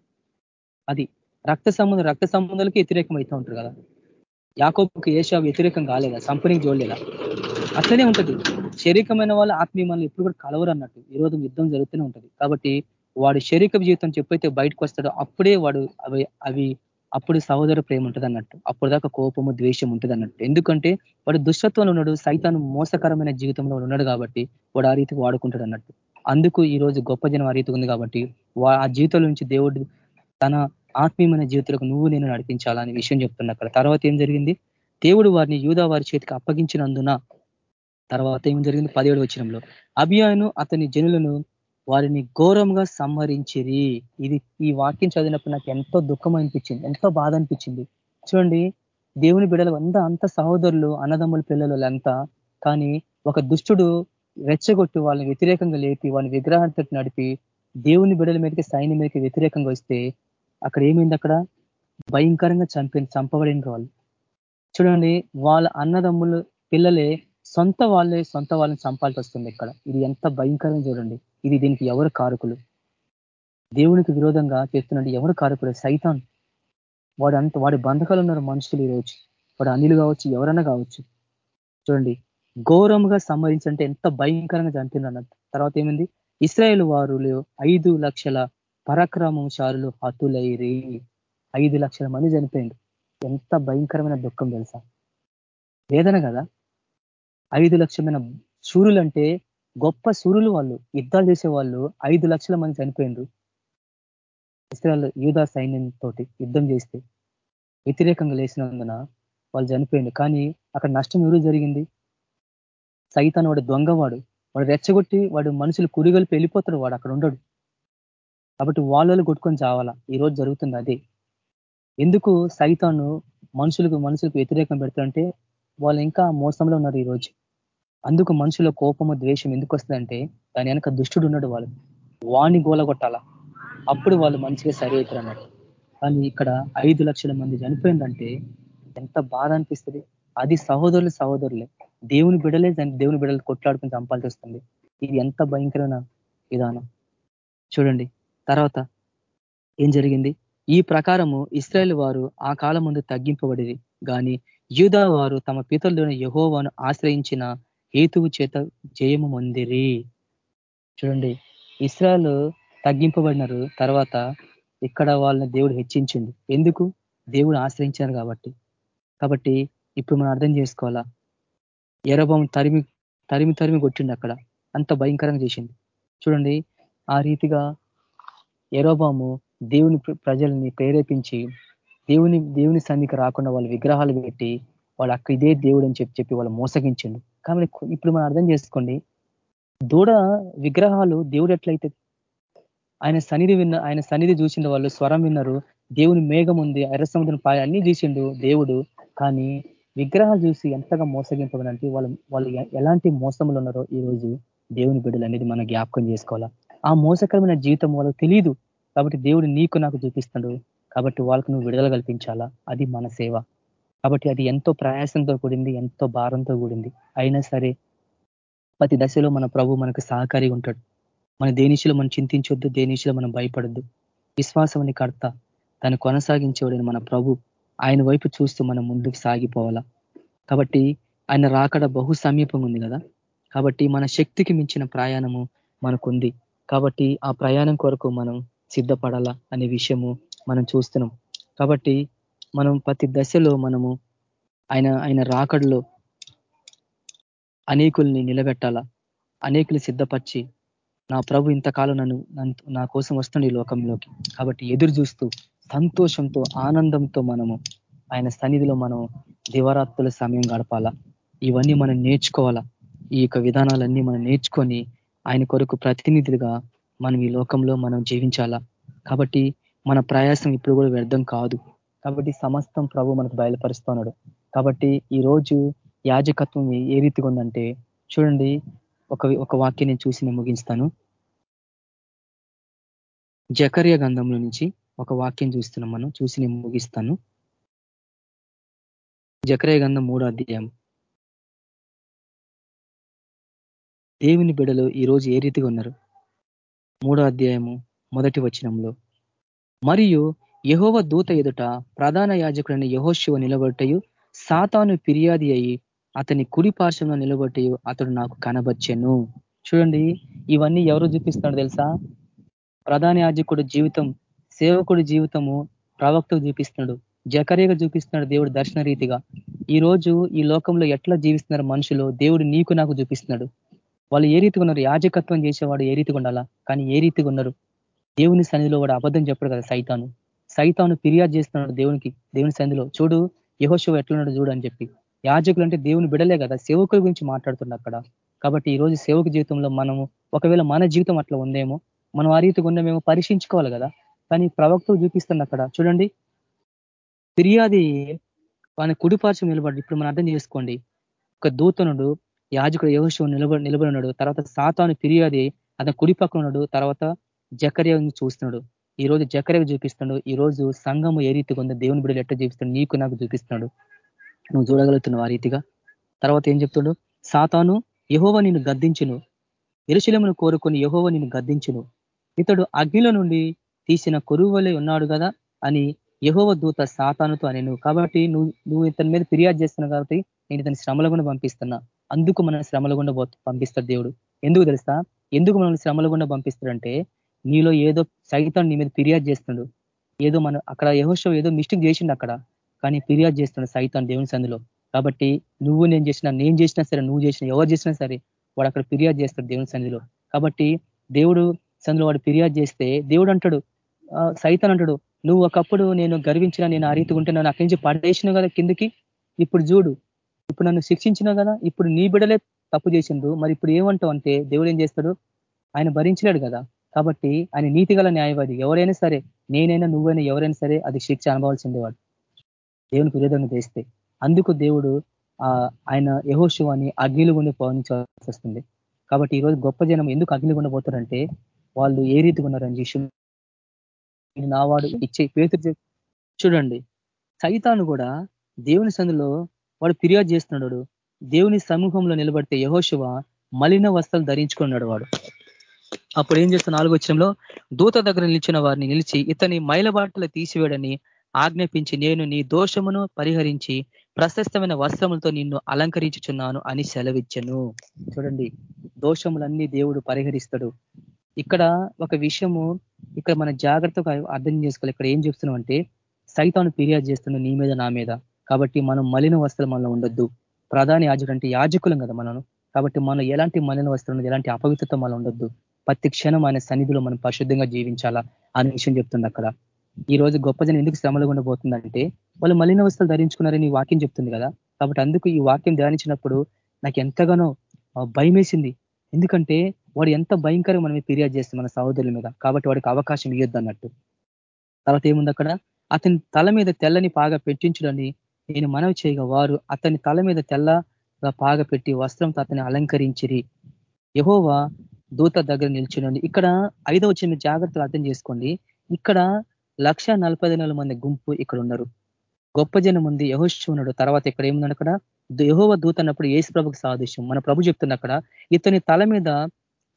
అది రక్త సంబంధం రక్త సంబంధాలకి వ్యతిరేకం అవుతూ ఉంటారు కదా. యాకోబుకి ఏషా వ్యతిరేకం కాలేదా? సంపనికి చూడలేదా అట్లనే ఉంటుంది. శరీరమైన వాళ్ళు ఆత్మీయ మనల్ని ఎప్పుడు కూడా కలవరు అన్నట్టు. ఈ రోజు యుద్ధం జరుగుతూనే ఉంటుంది. కాబట్టి వాడు శరీర జీవితం చెప్పైతే బయటకు వస్తాడో అప్పుడే వాడు అవి అవి అప్పుడు సహోదర ప్రేమ ఉంటుంది అన్నట్టు అప్పుడు దాకా కోపము ద్వేషం ఉంటుంది అన్నట్టు ఎందుకంటే వాడు దుష్టత్వంలో ఉన్నాడు సైతాను మోసకరమైన జీవితంలో ఉన్నాడు కాబట్టి వాడు ఆ రీతికి వాడుకుంటాడు అన్నట్టు అందుకు ఈ రోజు గొప్ప జనం ఆ రీతి ఉంది కాబట్టి ఆ జీవితం నుంచి దేవుడు తన ఆత్మీయమైన జీవితాలకు నువ్వు నేను నడిపించాలని విషయం చెప్తున్నా అక్కడ. తర్వాత ఏం జరిగింది? దేవుడు వారిని యూదా వారి చేతికి అప్పగించినందున తర్వాత ఏం జరిగింది? పదిహేడు వచ్చినంలో అభియాను అతని జనులను వారిని ఘోరంగా సంహరించిరి. ఇది ఈ వాక్యం చదివినప్పుడు నాకు ఎంతో దుఃఖం అనిపించింది ఎంతో బాధ అనిపించింది చూడండి దేవుని బిడలు అంతా అంత సహోదరులు అన్నదమ్ముల పిల్లలు అంతా కానీ ఒక దుష్టుడు రెచ్చగొట్టి వాళ్ళని వ్యతిరేకంగా లేపి వాళ్ళని విగ్రహాలతో నడిపి దేవుని బిడల మీదకి సైన్యం మీదకి వ్యతిరేకంగా వస్తే అక్కడ ఏమైంది అక్కడ? భయంకరంగా చంపి చంపబడిన వాళ్ళు. చూడండి వాళ్ళ అన్నదమ్ములు పిల్లలే సొంత వాళ్ళే సొంత వాళ్ళని చంపాల్సి వస్తుంది ఇక్కడ. ఇది ఎంత భయంకరంగా చూడండి. ఇది దీనికి ఎవరు కారకులు? దేవునికి విరోధంగా చేస్తున్నట్టు ఎవరు కారకులు? సైతాన్. వాడు అంత వాడి బంధకాలు ఉన్నారు మనుషులు ఈరోజు. వాడు అనిలు కావచ్చు ఎవరైనా కావచ్చు. చూడండి ఘోరంగా సంహరించంటే ఎంత భయంకరంగా చంపిన తర్వాత ఏమైంది? ఇస్రాయేల్ వారులు ఐదు లక్షల పరాక్రమంశారులు హతులైరి. ఐదు లక్షల మంది చనిపోయింది ఎంత భయంకరమైన దుఃఖం తెలుసా? వేదన కదా? ఐదు లక్షమైన సూర్యులు గొప్ప సూర్యులు వాళ్ళు యుద్ధాలు చేసే వాళ్ళు ఐదు లక్షల మంది చనిపోయిండ్రు. ఇస్రాయల్ యూదా సైన్యంతో యుద్ధం చేస్తే వ్యతిరేకంగా లేచినందున వాళ్ళు చనిపోయింది కానీ అక్కడ నష్టం ఎవరు జరిగింది? సైతాన్ వాడు దొంగవాడు. వాడు రెచ్చగొట్టి వాడు మనుషులు కురిగలిపి వెళ్ళిపోతాడు. వాడు అక్కడ ఉండడు. కాబట్టి వాళ్ళు కొట్టుకొని చావాలా? ఈ రోజు జరుగుతుంది అదే. ఎందుకు సైతాను మనుషులకు మనుషులకు వ్యతిరేకం పెడతాడంటే వాళ్ళు ఇంకా మోసంలో ఉన్నారు ఈరోజు అందుకు మనుషుల కోపము ద్వేషం ఎందుకు వస్తుందంటే దాని వెనక దుష్టుడు ఉన్నాడు వాళ్ళు వాణి గోలగొట్టాల? అప్పుడు వాళ్ళు మంచిగా సరి అవుతారు అన్నట్టు. కానీ ఇక్కడ ఐదు లక్షల మంది చనిపోయిందంటే ఎంత బాధ అనిపిస్తుంది. అది సహోదరులు సహోదరులే. దేవుని బిడలే దేవుని బిడలు కొట్లాడుకుని చంపాల్సి వస్తుంది. ఇది ఎంత భయంకరమైన విధానం. చూడండి. తర్వాత ఏం జరిగింది? ఈ ప్రకారము ఇస్రాయేల్ వారు ఆ కాలం ముందు తగ్గింపబడి కానీ యూదా వారు తమ పితరులను యహోవాను ఆశ్రయించిన హేతువు చేత జయము పొందిరి. చూడండి ఇస్రాలు తగ్గింపబడినారు. తర్వాత ఇక్కడ వాళ్ళని దేవుడు హెచ్చించింది ఎందుకు? దేవుడు ఆశ్రయించారు కాబట్టి. కాబట్టి ఇప్పుడు మనం అర్థం చేసుకోవాలా? ఎరబం తరిమి తరిమి తరిమి కొట్టిండు అక్కడ. అంత భయంకరంగా చేసింది చూడండి ఆ రీతిగా ఎరోబాము దేవుని ప్రజల్ని ప్రేరేపించి దేవుని దేవుని సన్నిధికి రాకుండా వాళ్ళు విగ్రహాలు పెట్టి వాళ్ళు అక్కడ ఇదే దేవుడు అని చెప్పి చెప్పి వాళ్ళు మోసగించిండు. కాబట్టి ఇప్పుడు మనం అర్థం చేసుకోండి. దూడ విగ్రహాలు దేవుడు ఎట్లయితే ఆయన సన్నిధి విన్న ఆయన సన్నిధి చూసిన వాళ్ళు స్వరం విన్నారు దేవుని మేఘం ఉంది ఎర్ర పాయ అన్ని చూసిండు దేవుడు. కానీ విగ్రహాలు చూసి ఎంతగా మోసగింపబడంటే వాళ్ళు వాళ్ళు ఎలాంటి మోసములు ఉన్నారో ఈ రోజు దేవుని బిడ్డలు అనేది మనం జ్ఞాపకం చేసుకోవాలా. ఆ మోసకరమైన జీవితం వాళ్ళకి తెలియదు కాబట్టి దేవుడు నీకు నాకు చూపిస్తాడు. కాబట్టి వాళ్ళకు నువ్వు విడుదల కల్పించాలా? అది మన సేవ. కాబట్టి అది ఎంతో ప్రయాసంతో కూడింది ఎంతో భారంతో కూడింది. అయినా సరే ప్రతి దశలో మన ప్రభు మనకు సహకారిగా ఉంటాడు. మన దేనిశలో మనం చింతించొద్దు దేనిశలో మనం భయపడద్దు. విశ్వాసం కర్త తను కొనసాగించేవాడని మన ప్రభు ఆయన వైపు చూస్తూ మనం ముందుకు సాగిపోవాలా. కాబట్టి ఆయన రాకడ బహు సమీపంగా ఉంది కదా. కాబట్టి మన శక్తికి మించిన ప్రయాణము మనకుంది. కాబట్టి ఆ ప్రయాణం కొరకు మనం సిద్ధపడాలా అనే విషయము మనం చూస్తున్నాం. కాబట్టి మనం ప్రతి దశలో మనము ఆయన ఆయన రాకడలో అనేకుల్ని నిలబెట్టాలా? అనేకులు సిద్ధపరిచి నా ప్రభు ఇంతకాలం నన్ను నా కోసం వస్తుంది ఈ లోకంలోకి. కాబట్టి ఎదురు చూస్తూ సంతోషంతో ఆనందంతో మనము ఆయన సన్నిధిలో మనం దివరాత్రుల సమయం గడపాలా? ఇవన్నీ మనం నేర్చుకోవాలా? ఈ యొక్క విధానాలన్నీ మనం నేర్చుకొని ఆయన కొరకు ప్రతినిధులుగా మనం ఈ లోకంలో మనం జీవించాలా? కాబట్టి మన ప్రయాసం ఇప్పుడు కూడా వ్యర్థం కాదు. కాబట్టి సమస్తం ప్రభు మనకు బయలుపరుస్తున్నాడు. కాబట్టి ఈ రోజు యాజకత్వం ఏ రీతిగా ఉందంటే చూడండి ఒక ఒక వాక్యం నేను చూసి నేను ముగిస్తాను జకర్య గంధంలో నుంచి ఒక వాక్యం చూస్తున్నాం మనం చూసి నేను ముగిస్తాను. జకరయ గంధం మూడో అధ్యాయం. దేవుని బిడలు ఈరోజు ఏ రీతిగా ఉన్నారు? మూడో అధ్యాయము మొదటి వచనంలో. మరియు యహోవ దూత ఎదుట ప్రధాన యాజకుడైన యహోశివ నిలబట్టయు సాతాను ఫిర్యాది అయి అతని కుడి పార్శ్వంలో నిలబట్టయు అతడు నాకు కనబచ్చెను. చూడండి ఇవన్నీ ఎవరు చూపిస్తున్నాడు తెలుసా? ప్రధాన యాజకుడు జీవితం సేవకుడి జీవితము ప్రవక్తకు చూపిస్తున్నాడు. జకరేగా చూపిస్తున్నాడు దేవుడు దర్శన రీతిగా. ఈ రోజు ఈ లోకంలో ఎట్లా జీవిస్తున్నారు మనుషులు? దేవుడు నీకు నాకు చూపిస్తున్నాడు. వాళ్ళు ఏ రీతిగా ఉన్నారు? యాజకత్వం చేసేవాడు ఏ రీతిగా ఉండాలా? కానీ ఏ రీతిగా ఉన్నారు? దేవుని సన్నిధిలో కూడా అబద్ధం చెప్పడు కదా సైతాను. సైతాను ఫిర్యాదు చేస్తున్నాడు దేవునికి దేవుని సంధిలో చూడు యహోశివ ఎట్లున్నాడు చూడు అని చెప్పి. యాజకులు అంటే దేవుని బిడలే కదా సేవకుల గురించి మాట్లాడుతుంది అక్కడ. కాబట్టి ఈ రోజు సేవక జీవితంలో మనము ఒకవేళ మన జీవితం అట్లా ఉందేమో మనం ఆ రీతిగా ఉందేమేమో పరీక్షించుకోవాలి కదా. కానీ ప్రవక్తలు చూపిస్తుంది అక్కడ. చూడండి. ఫిర్యాది వాని కుడిపార్శ్వం నిలబడి ఇప్పుడు మనం అర్థం చేసుకోండి. ఒక దూతనుడు యాజకుడు యహోశివ నిలబడి నిలబడి ఉన్నాడు. తర్వాత సాతాను ఫిర్యాది అతను కుడి పక్కన ఉన్నాడు. తర్వాత జకర్యని చూస్తున్నాడు. ఈ రోజు జకర్యకు చూపిస్తున్నాడు. ఈ రోజు సంఘము ఏ రీతిగా ఉందో దేవుని బిడ్డలు ఎట్లా చూపిస్తాడు నీకు నాకు చూపిస్తున్నాడు. నువ్వు చూడగలుగుతున్నావు ఆ రీతిగా. తర్వాత ఏం చెప్తాడు సాతాను యహోవ నిన్ను గద్దించును. ఎరుశలమును కోరుకొని యహోవ నిన్ను గద్దించును. ఇతడు అగ్నిల నుండి తీసిన కొరువులే ఉన్నాడు కదా అని యహోవ దూత సాతానుతో అని నువ్వు కాబట్టి నువ్వు నువ్వు ఇతని మీద ఫిర్యాదు చేస్తున్నావు కాబట్టి నేను ఇతని శ్రమల గుండా పంపిస్తున్నా. అందుకు మనం శ్రమల గుండా పంపిస్తాడు దేవుడు. ఎందుకు తెలుసా? ఎందుకు మనల్ని శ్రమల గుండా పంపిస్తాడంటే నీలో ఏదో సైతం నీ మీద ఫిర్యాదు చేస్తుండు. ఏదో మనం అక్కడ యహోషో ఏదో మిస్టేక్ చేసిండు అక్కడ. కానీ ఫిర్యాదు చేస్తున్నాడు సైతాన్ దేవుని సందులో కాబట్టి నువ్వు నేను చేసినా నేను చేసినా సరే నువ్వు చేసినా ఎవరు చేసినా సరే వాడు అక్కడ ఫిర్యాదు చేస్తాడు దేవుని సన్నిధిలో. కాబట్టి దేవుడు సందులో వాడు ఫిర్యాదు చేస్తే దేవుడు అంటాడు సైతాన్ అంటాడు నువ్వు ఒకప్పుడు నేను గర్వించిన నేను ఆ రీతిగా ఉంటే నన్ను అక్కడి నుంచి పడేసిన కదా కిందికి? ఇప్పుడు చూడు ఇప్పుడు నన్ను శిక్షించిన కదా? ఇప్పుడు నీ బిడలే తప్పు చేసిండు మరి ఇప్పుడు ఏమంటావు అంటే దేవుడు ఏం చేస్తాడు? ఆయన భరించలేడు కదా? కాబట్టి ఆయన నీతి న్యాయవాది. ఎవరైనా సరే నేనైనా నువ్వైనా ఎవరైనా సరే అది శిక్ష అనుభవాల్సిందే వాడు దేవునికి విరోధంగా చేస్తే అందుకు దేవుడు ఆయన యహోశివాన్ని అగ్నిలు గుండి పవనించాల్సి వస్తుంది. కాబట్టి ఈరోజు గొప్ప జనం ఎందుకు అగ్ని గుండా పోతారంటే వాళ్ళు ఏ రీతిగా ఉన్నారని చూసి నావాడు ఇచ్చే పేతురు చూడండి. సైతాను కూడా దేవుని సందులో వాడు ఫిర్యాదు చేస్తున్నాడు దేవుని సమూహంలో నిలబడితే యహోశివ మలిన వస్త్రాలు ధరించుకున్నాడు వాడు. అప్పుడు ఏం చేస్తున్న నాలుగో వచ్చంలో దూత దగ్గర నిలిచిన వారిని నిలిచి ఇతని మైలబాటలు తీసివేడని ఆజ్ఞాపించి నేను నీ దోషమును పరిహరించి ప్రశస్తమైన వస్త్రములతో నిన్ను అలంకరించుచున్నాను అని సెలవిచ్చను. చూడండి దోషములన్నీ దేవుడు పరిహరిస్తాడు. ఇక్కడ ఒక విషయము ఇక్కడ మన జాగ్రత్తగా అర్థం చేసుకోవాలి. ఇక్కడ ఏం చెప్తున్నాం అంటే సైతాను ఫిర్యాదు చేస్తున్నాడు నీ మీద నా మీద. కాబట్టి మనం మలిన వస్త్రం మనలో ఉండొద్దు. ప్రధాని యాజకుడు అంటే యాజకులం కదా మనం కాబట్టి మనం ఎలాంటి మలిన వస్త్రం ఎలాంటి అపవిత్రత మనం ఉండొద్దు. ప్రతి క్షణం ఆయన సన్నిధిలో మనం పరిశుద్ధంగా జీవించాలా అనే విషయం చెప్తుంది అక్కడ. ఈ రోజు గొప్ప జనం ఎందుకు శ్రమలు ఉండబోతుందంటే వాళ్ళు మలిన వస్తువులు ధరించుకున్నారని వాక్యం చెప్తుంది కదా. కాబట్టి అందుకు ఈ వాక్యం ధ్యానించినప్పుడు నాకు ఎంతగానో భయం ఎందుకంటే వాడు ఎంత భయంకరంగా మనమే ఫిర్యాదు చేస్తే మన సహోదరుల మీద. కాబట్టి వాడికి అవకాశం ఇవ్వద్దు అన్నట్టు. తర్వాత ఏముంది అక్కడ? అతని తల మీద తెల్లని పాగా పెట్టించడని నేను మనవి చేయగా వారు అతని తల మీద తెల్లగా పాగ పెట్టి వస్త్రంతో అతని అలంకరించిరి. యహోవా దూత దగ్గర నిల్చునండి. ఇక్కడ ఐదవ చిన్న జాగ్రత్తలు అర్థం చేసుకోండి. ఇక్కడ లక్ష మంది గుంపు ఇక్కడ ఉన్నారు గొప్ప జనం ఉంది. యహోష్ ఉన్నాడు. తర్వాత ఇక్కడ ఏముంది అక్కడ? యహోవ దూత అన్నప్పుడు ఏసు ప్రభుకి సాదృశ్యం. మన ప్రభు చెప్తున్న అక్కడ ఇతని తల మీద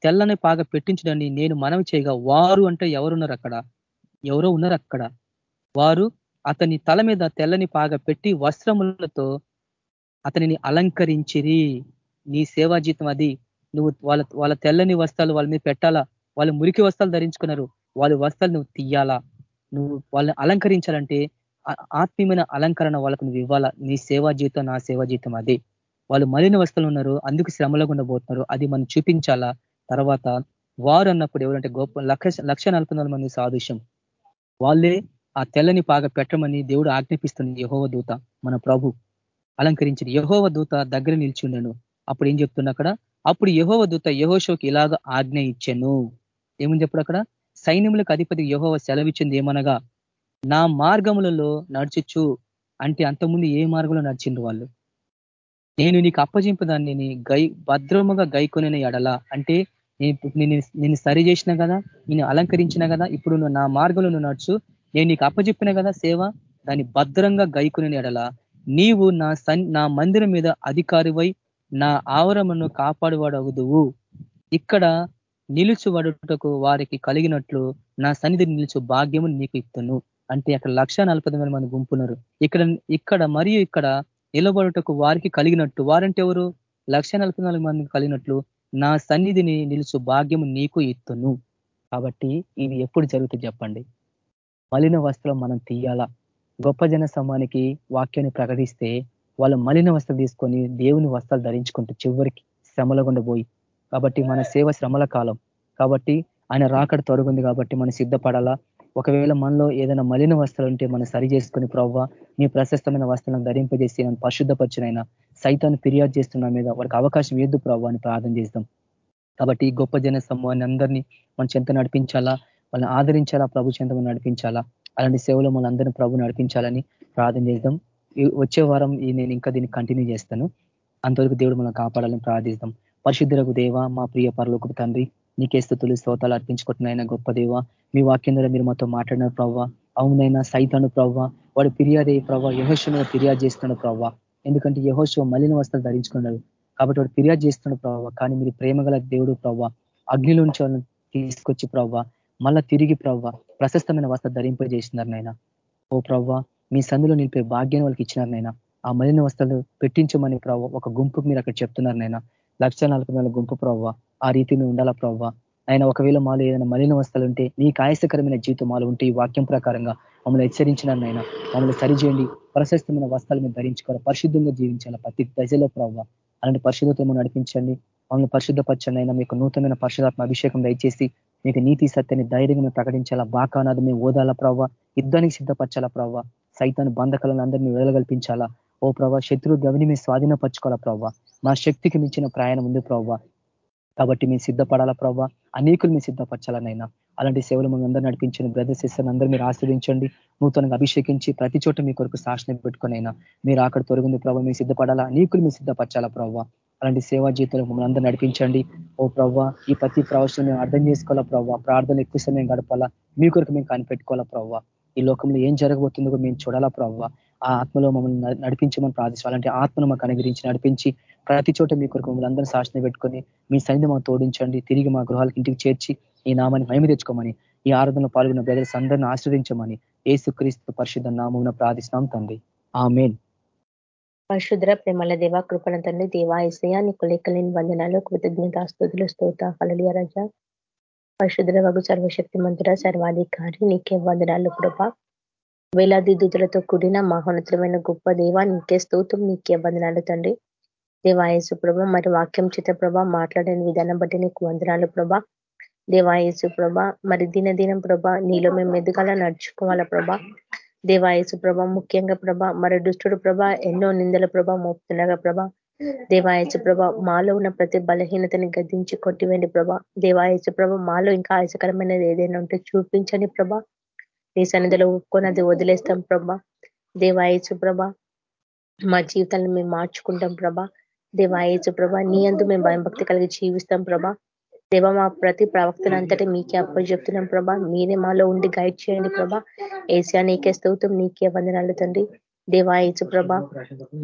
తెల్లని పాగ పెట్టించడాన్ని నేను మనవి చేయగా వారు అంటే ఎవరున్నారు అక్కడ? ఎవరో ఉన్నారు అక్కడ. వారు అతని తల మీద తెల్లని పాగ పెట్టి వస్త్రములతో అతనిని అలంకరించిరి. నీ సేవా జీతం అది. నువ్వు వాళ్ళ వాళ్ళ తెల్లని వస్త్రాలు వాళ్ళ మీద పెట్టాలా? వాళ్ళు మురికి వస్త్రాలు ధరించుకున్నారు. వాళ్ళ వస్త్రాలు నువ్వు తీయాలా నువ్వు వాళ్ళని అలంకరించాలంటే ఆత్మీయమైన అలంకరణ వాళ్ళకు నువ్వు ఇవ్వాలా? నీ సేవా జీవితం నా సేవా జీవితం అదే. వాళ్ళు మలిన వస్తువులు ఉన్నారు. అందుకు శ్రమలో పోతున్నారు అది మనం చూపించాలా? తర్వాత వారు అన్నప్పుడు ఎవరంటే గొప్ప లక్ష లక్ష మంది సాదృశ్యం. వాళ్ళే ఆ తెల్లని పాగ పెట్టమని దేవుడు ఆజ్ఞాపిస్తుంది. యహోవ దూత మన ప్రభు. అలంకరించిన యహోవ దూత దగ్గర నిల్చుండను అప్పుడు ఏం చెప్తున్నా అక్కడ? అప్పుడు యహోవ దూత యహోషోకి ఇలాగ ఆజ్ఞ ఇచ్చాను. ఏముంది చెప్పడు అక్కడ? సైన్యములకు అధిపతి యహోవ సెలవిచ్చింది ఏమనగా నా మార్గములలో నడిచొచ్చు అంటే అంతకుముందు ఏ మార్గంలో నడిచిండ్రు వాళ్ళు? నేను నీకు అప్పజింపదాన్ని గై భద్రముగా గైకొనిన ఎడల. అంటే నేను నేను సరి చేసిన కదా నేను అలంకరించిన కదా ఇప్పుడు నా మార్గంలో నువ్వు నడుచు. నేను నీకు అప్పచెప్పిన కదా సేవ దాన్ని భద్రంగా గైకుని ఎడల. నీవు నా సన్ నా మందిరం మీద అధికారివై నా ఆవరమును కాపాడువాడవుదువు ఇక్కడ నిలుచువడుటకు వారికి కలిగినట్లు నా సన్నిధి నిలుచు భాగ్యము నీకు ఇస్తును అంటే అక్కడ లక్ష మంది గుంపున్నారు ఇక్కడ ఇక్కడ మరియు ఇక్కడ నిలబడుటకు వారికి కలిగినట్టు వారంటే ఎవరు? లక్ష మంది కలిగినట్లు నా సన్నిధిని నిలుచు భాగ్యము నీకు ఇత్తును. కాబట్టి ఇది ఎప్పుడు జరుగుతుంది చెప్పండి. మలిన వస్త్రం మనం తీయాలా? గొప్ప జన సమానికి వాక్యాన్ని ప్రకటిస్తే వాళ్ళు మలిన వస్త్రం తీసుకొని దేవుని వస్త్రాలు ధరించుకుంటూ చివరికి శ్రమల గుండా పోయి కాబట్టి మన సేవ శ్రమల కాలం. కాబట్టి ఆయన రాకడ తొడుగుంది కాబట్టి మనం సిద్ధపడాలా? ఒకవేళ మనలో ఏదైనా మలిన వస్త్రాలు ఉంటే మనం సరి చేసుకుని ప్రవ్వ నీ ప్రశస్తమైన వస్త్రాలను ధరింపజేసి నన్ను పరిశుద్ధపరిచినైనా సైతాన్ని ఫిర్యాదు చేస్తున్న మీద వారికి అవకాశం ఏదు ప్రవ్వ అని ప్రార్థన చేస్తాం. కాబట్టి ఈ గొప్ప జన సమూహాన్ని అందరినీ మన చెంత నడిపించాలా? వాళ్ళని ఆదరించాలా? ప్రభు చెంత నడిపించాలా? అలాంటి సేవలు మనందరినీ ప్రభు నడిపించాలని ప్రార్థన చేద్దాం వచ్చే వారం నేను ఇంకా దీన్ని కంటిన్యూ చేస్తాను. అంతవరకు దేవుడు మనం కాపాడాలని ప్రార్థిస్తాం. పరిశుద్ధులకు దేవ మా ప్రియ పరలోకి తండ్రి నీకే స్థుతులు స్తోతాలు అర్పించుకుంటున్నాయన గొప్ప దేవ. మీ వాక్యం ద్వారా మీరు మాతో మాట్లాడిన ప్రవ్వ. అవునైనా సైతాను ప్రవ్వ. వాడు ఫిర్యాదు అయ్యి ప్రవ్వ. యహోశ మీద ఫిర్యాదు చేస్తున్నాడు ప్రవ్వ. ఎందుకంటే యహోశ మలిన వస్త్రాలు ధరించుకున్నాడు. కాబట్టి వాడు ఫిర్యాదు చేస్తున్నాడు ప్రవ్వ. కానీ మీరు ప్రేమగల దేవుడు ప్రవ్వ. అగ్నిలోంచి వాళ్ళని తీసుకొచ్చి ప్రవ్వ. మళ్ళా తిరిగి ప్రవ్వ. ప్రశస్తమైన వస్త్ర ధరింపజేసినారు నాయన. ఓ ప్రవ్వ మీ సందులో నిలిపే భాగ్యాన్ని వాళ్ళకి ఇచ్చినారు నైనా ఆ మలిన వస్త్రాలు పెట్టించమని ప్రవ్వ ఒక గుంపుకు మీరు అక్కడ చెప్తున్నారు నైనా లక్ష గుంపు ప్రవ్వ ఆ రీతి మేము ఉండాలా ప్రవ్వ? ఆయన ఒకవేళ మాలో ఏదైనా మలిన వస్తలు ఉంటే నీకు ఆయాసకరమైన జీవితం మాలో ఉంటే ఈ వాక్యం ప్రకారంగా మమ్మల్ని హెచ్చరించినారు నాయన. మమ్మల్ని సరిచేయండి ప్రశస్తమైన వస్త్రాలు మేము ధరించుకోవాలి. పరిశుద్ధంగా జీవించాలి ప్రతి దశలో ప్రవ్వ? అలాంటి పరిశుద్ధతను నడిపించండి. మమ్మల్ని పరిశుద్ధపరచండి అయినా మీకు నూతనమైన పరిశుధాత్మ అభిషేకం దయచేసి మీకు నీతి సత్యాన్ని ధైర్యంగా ప్రకటించాలా? బాకానాది మేము ఓదాల ప్రవ్వ? యుద్ధానికి సిద్ధపరచాలా ప్రవ్వ? సైతాన్ని బంధకాలను అందరినీ వెలగల్పించాలా ఓ ప్రభా శత్రు గవిని మేము స్వాధీనపరచుకోవాలా ప్రవ్వ మా శక్తికి మించిన ప్రయాణం ఉంది ప్రవ్వ కాబట్టి మేము సిద్ధపడాలా ప్రవ్వ అనేకులు మేము సిద్ధపరచాలనైనా అలాంటి సేవలు మనం అందరూ నడిపించిన బ్రదర్ ఇస్తాను అందరూ మీరు ఆశ్రయించండి నూతనంగా అభిషేకించి ప్రతి చోట మీ కొరకు సాక్షణ పెట్టుకునైనా మీరు అక్కడ తొలగింది ప్రభావ మేము సిద్ధపడాలా? అనేకులు మీరు సిద్ధపరచాలా ప్రభావ అలాంటి సేవా జీవితంలో మమ్మల్ని అందరూ నడిపించండి. ఓ ప్రవ్వ ఈ ప్రతి ప్రవచనం మేము అర్థం చేసుకోవాలా ప్రవ్వ ప్రార్థన ఎక్కువ సమయం గడపాలా? మీ కొరకు మేము కనిపెట్టుకోవాలా ప్రవ్వ ఈ లోకంలో ఏం జరగబోతుందో మేము చూడాలా ప్రభావ ఆ ఆత్మలో మమ్మల్ని నడిపించమని ప్రార్థిస్తాం అలాంటి ఆత్మను మాకు అనుగ్రహించి నడిపించి ప్రతి చోట మీ కొరకు మమ్మల్ని అందరూ శాసన పెట్టుకొని మీ సైన్యం మాకు తోడించండి. తిరిగి మా గృహాలకు ఇంటికి చేర్చి ఈ నామాన్ని మహిమ తెచ్చుకోమని ఈ ఆరాధనలో పాల్గొన్న బ్రదర్స్ అందరిని ఆశ్రదించమని ఏసుక్రీస్తు పరిశుద్ధ నామమున ప్రార్థిస్తున్నాం తండ్రి. ఆ మెయిన్ పరిశుద్ర ప్రేమల దేవ కృపణ తండ్రి దేవా ఇసయా నీకు లెక్కలేని వందనాలు కృతజ్ఞత స్థుతులు స్తోత కలలియ రజ. పరిశుద్ధుల వగు సర్వశక్తి మంతుడ సర్వాధికారి నీకే వందనాలు కృప. వేలాది దుతులతో కూడిన మహోన్నతమైన గొప్ప దేవ నీకే స్తోత్రం నీకే వందనాలు తండ్రి. దేవాయసు ప్రభ మరి వాక్యం చిత్ర ప్రభ మాట్లాడిన విధానం బట్టి నీకు వందనాలు ప్రభ. దేవాయసు ప్రభ మరి దినదినం ప్రభ నీలో మేము ఎదుగాల నడుచుకోవాలా ప్రభ. దేవాయసు ప్రభ ముఖ్యంగా ప్రభ మరి దుష్టుడు ప్రభ ఎన్నో నిందల ప్రభ మోపుతున్నాగా ప్రభ. దేవాయసు ప్రభ మాలో ఉన్న ప్రతి బలహీనతని గద్దించి కొట్టివేండి ప్రభ. దేవాయసు ప్రభ మాలో ఇంకా ఆయాసకరమైనది ఏదైనా ఉంటే చూపించండి ప్రభ. నీ సన్నిధిలో ఒప్పుకొని అది వదిలేస్తాం ప్రభా. దేవాయచు ప్రభ మా జీవితాలను మేము మార్చుకుంటాం ప్రభా. దేవాయచు ప్రభ నీ అందు మేము భయభక్తి కలిగి జీవిస్తాం ప్రభా. దేవ మా ప్రతి ప్రవక్తను అంతటి మీకే అప్ప చెప్తున్నాం ప్రభా. మీరే మాలో ఉండి గైడ్ చేయండి ప్రభా. ఏసియా నీకే స్తవుతాం నీకే వందనాలు తండ్రి. దేవాయచు ప్రభ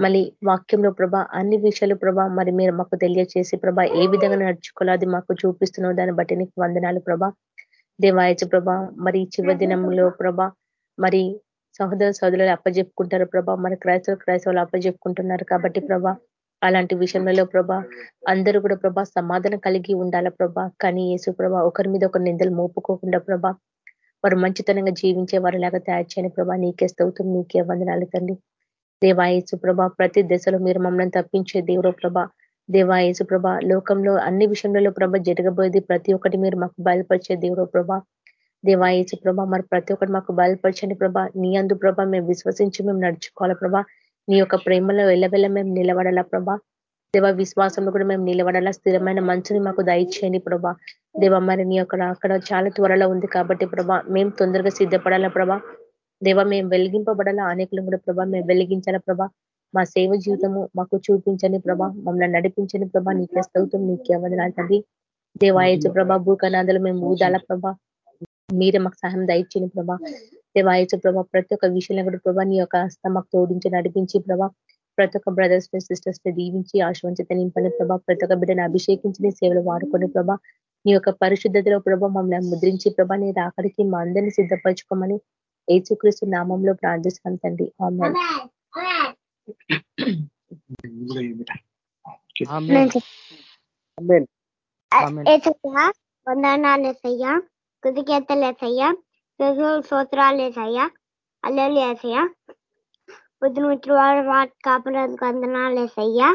మళ్ళీ వాక్యంలో ప్రభ అన్ని విషయాలు ప్రభ మరి మీరు మాకు తెలియచేసి ప్రభ ఏ విధంగా నడుచుకోవాలి అది మాకు చూపిస్తున్నావు. దాన్ని బట్టి నీకు వందనాలు ప్రభా. దేవాయచ ప్రభ మరి చివరి దినంలో ప్రభ. మరి సహోదర సహోదరులు అప్పజెప్పుకుంటారు ప్రభా. మరి క్రైస్తవ క్రైస్తవులు అప్పజెప్పుకుంటున్నారు కాబట్టి ప్రభా అలాంటి విషయంలో ప్రభా అందరూ కూడా ప్రభా సమాధానం కలిగి ఉండాల ప్రభా. కానీ యేసు ప్రభా ఒకరి మీద ఒకరి నిందలు మోపుకోకుండా ప్రభా వారు మంచితనంగా జీవించే వారిలాగా తయారు చేయని ప్రభా నీకే స్తవుతుంది నీకే వందనాలు తండ్రి. దేవాయేసు ప్రభా ప్రతి దశలో మీరు మమ్మల్ని తప్పించే దేవుడు ప్రభా. దేవాయేసు ప్రభ లోకంలో అన్ని విషయంలో ప్రభ జరగబోయేది ప్రతి ఒక్కటి మీరు మాకు బయలుపరిచే దేవుడు ప్రభ. దేవాయేసు ప్రభ మరి ప్రతి ఒక్కటి మాకు బయలుపరచండి ప్రభ. నీ అందు ప్రభ మేము విశ్వసించి మేము నడుచుకోవాలా ప్రభ. నీ యొక్క ప్రేమలో వెళ్ళవెళ్ళ మేము నిలబడాలా ప్రభ. దేవ విశ్వాసంలో కూడా మేము నిలబడాలా? స్థిరమైన మంచుని మాకు దయచేయండి ప్రభా. దేవ మరి నీ యొక్క అక్కడ చాలా త్వరలో ఉంది కాబట్టి ప్రభా మేము తొందరగా సిద్ధపడాలా ప్రభా? దేవ మేము వెలిగింపబడాలా? అనేకులు కూడా ప్రభా మేము వెలిగించాలా ప్రభా? మా సేవ జీవితము మాకు చూపించని ప్రభా. మమ్మల్ని నడిపించని ప్రభా. నీకే స్థౌతం నీకే వందనాలు తండ్రి. దేవాయచు ప్రభా భూకనాథలు మేము ఊదాల ప్రభా. మీరే మాకు సహాయం దయచేయని ప్రభా. దేవాయచు ప్రభా ప్రతి ఒక్క విషయంలో కూడా ప్రభా నీ యొక్క హస్తం మాకు తోడించి నడిపించి ప్రభా. ప్రతి ఒక్క బ్రదర్స్ని సిస్టర్స్ని దీవించి ఆశ్వంచిత నింపని ప్రభా. ప్రతి ఒక్క బిడ్డని అభిషేకించి సేవలు వాడుకొని ప్రభా. నీ యొక్క పరిశుద్ధతలో ప్రభా మమ్మల్ని ముద్రించి ప్రభా నీ రాకడికి మా అందరినీ సిద్ధపరచుకోమని ఏచుక్రీస్తు నామంలో ప్రార్థిస్తాను తండ్రి. వందనాలేసయ్యా కృతజ్ఞతలేసయ్యా సూత్రాలేసయ్యా అల్లెలేసయ్యా పొద్దున మిత్రువాడు వాటి కాపాడేందుకు వందనాలేసయ్యా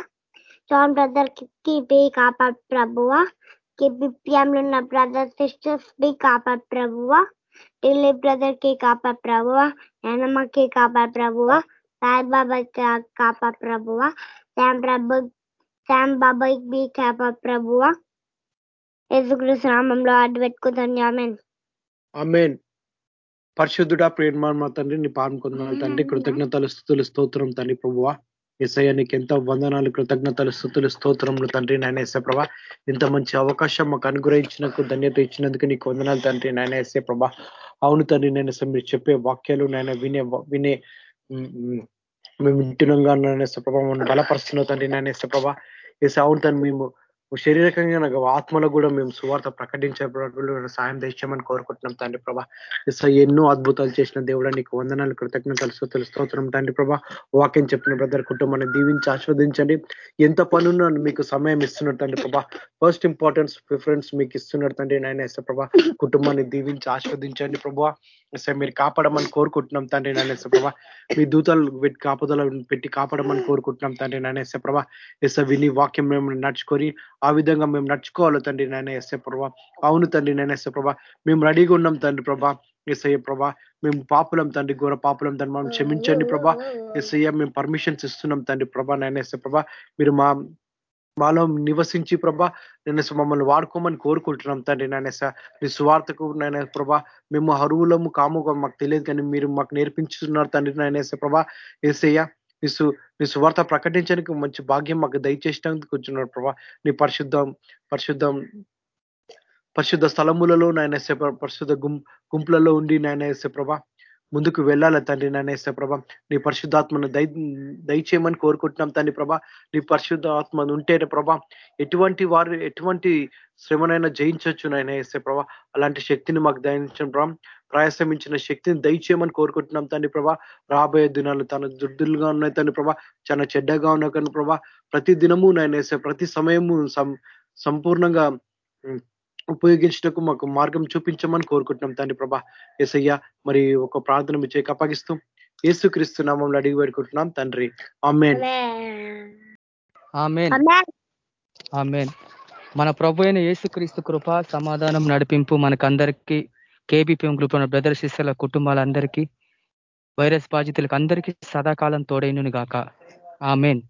జాన్ బ్రదర్కి బి కాపాడు ప్రభువ. కి ఉన్న బ్రదర్ సిస్టర్స్ బి కాపాడు ప్రభువ. ఢిల్లీ బ్రదర్కి కాపా ప్రభువ. ఎనమ్మకి కాపా ప్రభువ. సాయిబాబా కాపా ప్రభువ. శ్యామ్ ప్రభు శ్యామ్ బాబాయ్ బి కాపా ప్రభువ. యేసుక్రీస్తు నామంలో అడ్డు పెట్టుకుంటాను ఆమెన్. ఆమెన్. పరిశుద్ధుడా ప్రేమ తండ్రి నీ కొందనాలు తండ్రి. కృతజ్ఞతలు స్థుతులు స్తోత్రం తండ్రి ప్రభువ. ఎస్ఐ నీకు ఎంతో వందనాలు కృతజ్ఞతలు స్థుతులు స్తోత్రములు తండ్రి నాయన ఎస్ఏ ప్రభా. ఇంత మంచి అవకాశం మాకు అనుగ్రహించినందుకు ధన్యత ఇచ్చినందుకు నీకు వందనాలు తండ్రి నాయన ఎస్ఏ ప్రభా. అవును తండ్రి నేను మీరు చెప్పే వాక్యాలు నాయన వినే వినే మేము వింటున్నాగా నాయన ఎస్ఏ ప్రభా మనం బలపరుస్తున్నావు తండ్రి నాయన ఎస్ఏ ప్రభా. ఎస్ అవును తండ్రి మేము శరీరకంగా నాకు ఆత్మలో కూడా మేము సువార్త ప్రకటించే సాయం తెచ్చామని కోరుకుంటున్నాం తండ్రి ప్రభా. ఎన్నో అద్భుతాలు చేసిన దేవుడా నీకు వందనాలు కృతజ్ఞతలు తెలుస్తూ తండ్రి ప్రభా. వాక్యం చెప్పిన బ్రదర్ కుటుంబాన్ని దీవించి ఆస్వాదించండి. ఎంత పనున్నా మీకు సమయం ఇస్తున్నాడు తండ్రి ప్రభా. ఫస్ట్ ఇంపార్టెన్స్ ప్రిఫరెన్స్ మీకు ఇస్తున్నాడు తండ్రి నాయన ఎస్ ప్రభా. కుటుంబాన్ని దీవించి ఆస్వాదించండి ప్రభా. ఎస్ మీరు కాపాడమని కోరుకుంటున్నాం తండ్రి నాయన ఎస్ ప్రభా. మీ దూతలు పెట్టి కాపుదల పెట్టి కాపాడమని కోరుకుంటున్నాం తండ్రి నాయన ఎస్ ప్రభా. ఎస్ విని వాక్యం మేము నడుచుకొని ఆ విధంగా మేము నడుచుకోవాలి తండ్రి నాయన ఎస్ఏ ప్రభా. అవును తండ్రి నాయన ఎస్ఏ ప్రభా. మేము రెడీగా ఉన్నాం తండ్రి ప్రభా. ఎస్ఐ ప్రభా మేము పాపులం తండ్రి ఘోర పాపులం తండ్రి. మనం క్షమించండి ప్రభా. ఎస్ఐ మేము పర్మిషన్స్ ఇస్తున్నాం తండ్రి ప్రభా నాయన ఎస్ఏ ప్రభా. మీరు మా మాలో నివసించి ప్రభా. నేను మమ్మల్ని వాడుకోమని కోరుకుంటున్నాం తండ్రి నాయన మీ స్వార్థకు నాయన ప్రభా మేము అరువులము కాము మాకు తెలియదు కానీ మీరు మాకు నేర్పించుతున్నారు తండ్రి నాయన ప్రభా. ఏసయ్య నీ నీ సువార్త ప్రకటించడానికి మంచి భాగ్యం మాకు దయచేసినందుకు వచ్చినాడు ప్రభా. నీ పరిశుద్ధం పరిశుద్ధం పరిశుద్ధ స్థలములలో నాయన పరిశుద్ధ గుం గుంపులలో ఉండి నాయన ప్రభా. ముందుకు వెళ్ళాల తండ్రి నాయన ప్రభా. నీ పరిశుద్ధాత్మను దయ దయచేయమని కోరుకుంటున్నాం తండ్రి ప్రభా. నీ పరిశుద్ధ ఉంటేనే ప్రభా ఎటువంటి వారు ఎటువంటి శ్రమనైనా జయించవచ్చు నాయన వేస్తే ప్రభా. అలాంటి శక్తిని మాకు దయించండి ప్రభా ప్రయాసమించిన శక్తిని దయచేయమని కోరుకుంటున్నాం తండ్రి ప్రభా. రాబోయే దినాలు తన దుడ్డులుగా ఉన్నాయి తండ్రి ప్రభా. చాలా చెడ్డగా ఉన్నాయి కానీ ప్రభా. ప్రతి దినము నాయన వేసే ప్రతి సమయము సంపూర్ణంగా ఉపయోగించటకు మాకు మార్గం చూపించమని కోరుకుంటున్నాం తండ్రి ప్రభా. ఏసయ్య మరి ఒక ప్రార్థన మీ చేక అప్పగిస్తూ ఏసుక్రీస్తు నామంలో అడిగి పెట్టుకుంటున్నాం తండ్రి. ఆమెన్. ఆమెన్. మన ప్రభు అయిన యేసుక్రీస్తు కృప సమాధానం నడిపింపు మనకందరికీ కేబీపీఎం గ్రూప్ ఉన్న బ్రదర్ సిస్టర్ల కుటుంబాలందరికీ వైరస్ బాధితులకు అందరికీ సదాకాలం తోడైను గాక. ఆమెన్.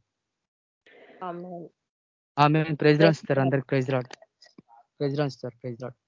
ఆమెన్. ప్రైజ్ రాస్తారు అందరికి ప్రైజ్ రాడు ప్రైజ్ రాస్తారు ప్రైజ్ రాడు